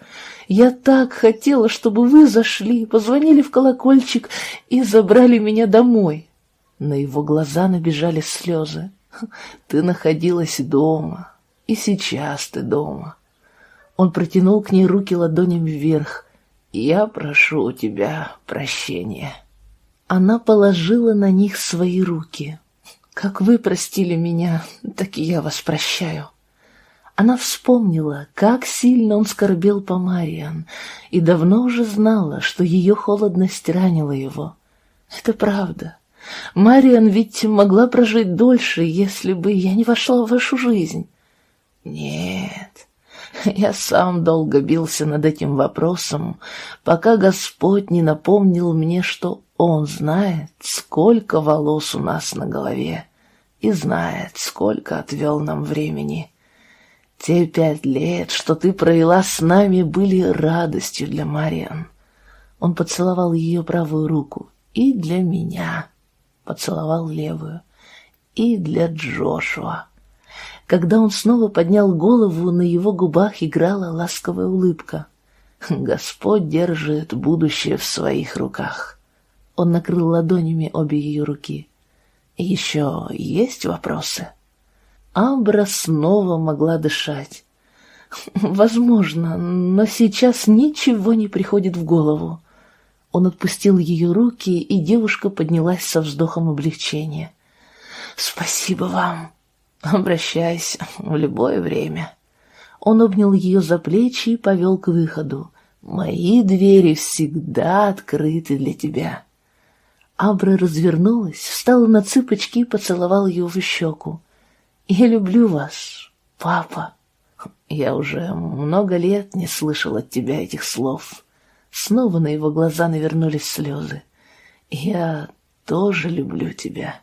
Я так хотела, чтобы вы зашли, позвонили в колокольчик и забрали меня домой. На его глаза набежали слезы. Ты находилась дома, и сейчас ты дома. Он протянул к ней руки ладонями вверх. Я прошу у тебя прощения. Она положила на них свои руки. Как вы простили меня, так и я вас прощаю. Она вспомнила, как сильно он скорбел по Мариан, и давно уже знала, что ее холодность ранила его. Это правда. Мариан ведь могла прожить дольше, если бы я не вошла в вашу жизнь. Нет, я сам долго бился над этим вопросом, пока Господь не напомнил мне, что Он знает, сколько волос у нас на голове, и знает, сколько отвел нам времени. Те пять лет, что ты провела с нами, были радостью для Мариан. Он поцеловал ее правую руку. И для меня. Поцеловал левую. И для Джошуа. Когда он снова поднял голову, на его губах играла ласковая улыбка. Господь держит будущее в своих руках. Он накрыл ладонями обе ее руки. Еще есть вопросы? Амбра снова могла дышать. Возможно, но сейчас ничего не приходит в голову. Он отпустил ее руки, и девушка поднялась со вздохом облегчения. «Спасибо вам. Обращайся в любое время». Он обнял ее за плечи и повел к выходу. «Мои двери всегда открыты для тебя». Абра развернулась, встала на цыпочки и поцеловал ее в щеку. «Я люблю вас, папа. Я уже много лет не слышал от тебя этих слов». Снова на его глаза навернулись слезы. «Я тоже люблю тебя».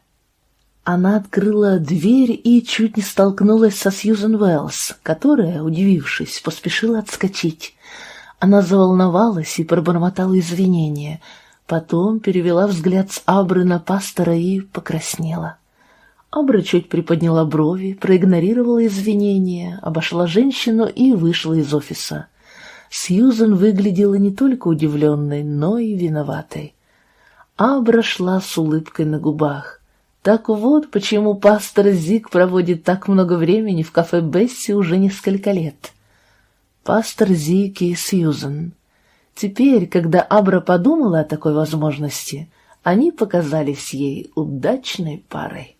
Она открыла дверь и чуть не столкнулась со Сьюзен Уэллс, которая, удивившись, поспешила отскочить. Она заволновалась и пробормотала извинения, потом перевела взгляд с Абры на пастора и покраснела. Абра чуть приподняла брови, проигнорировала извинения, обошла женщину и вышла из офиса. Сьюзен выглядела не только удивленной, но и виноватой. Абра шла с улыбкой на губах. Так вот, почему пастор Зик проводит так много времени в кафе Бесси уже несколько лет. Пастор Зик и Сьюзен. Теперь, когда Абра подумала о такой возможности, они показались ей удачной парой.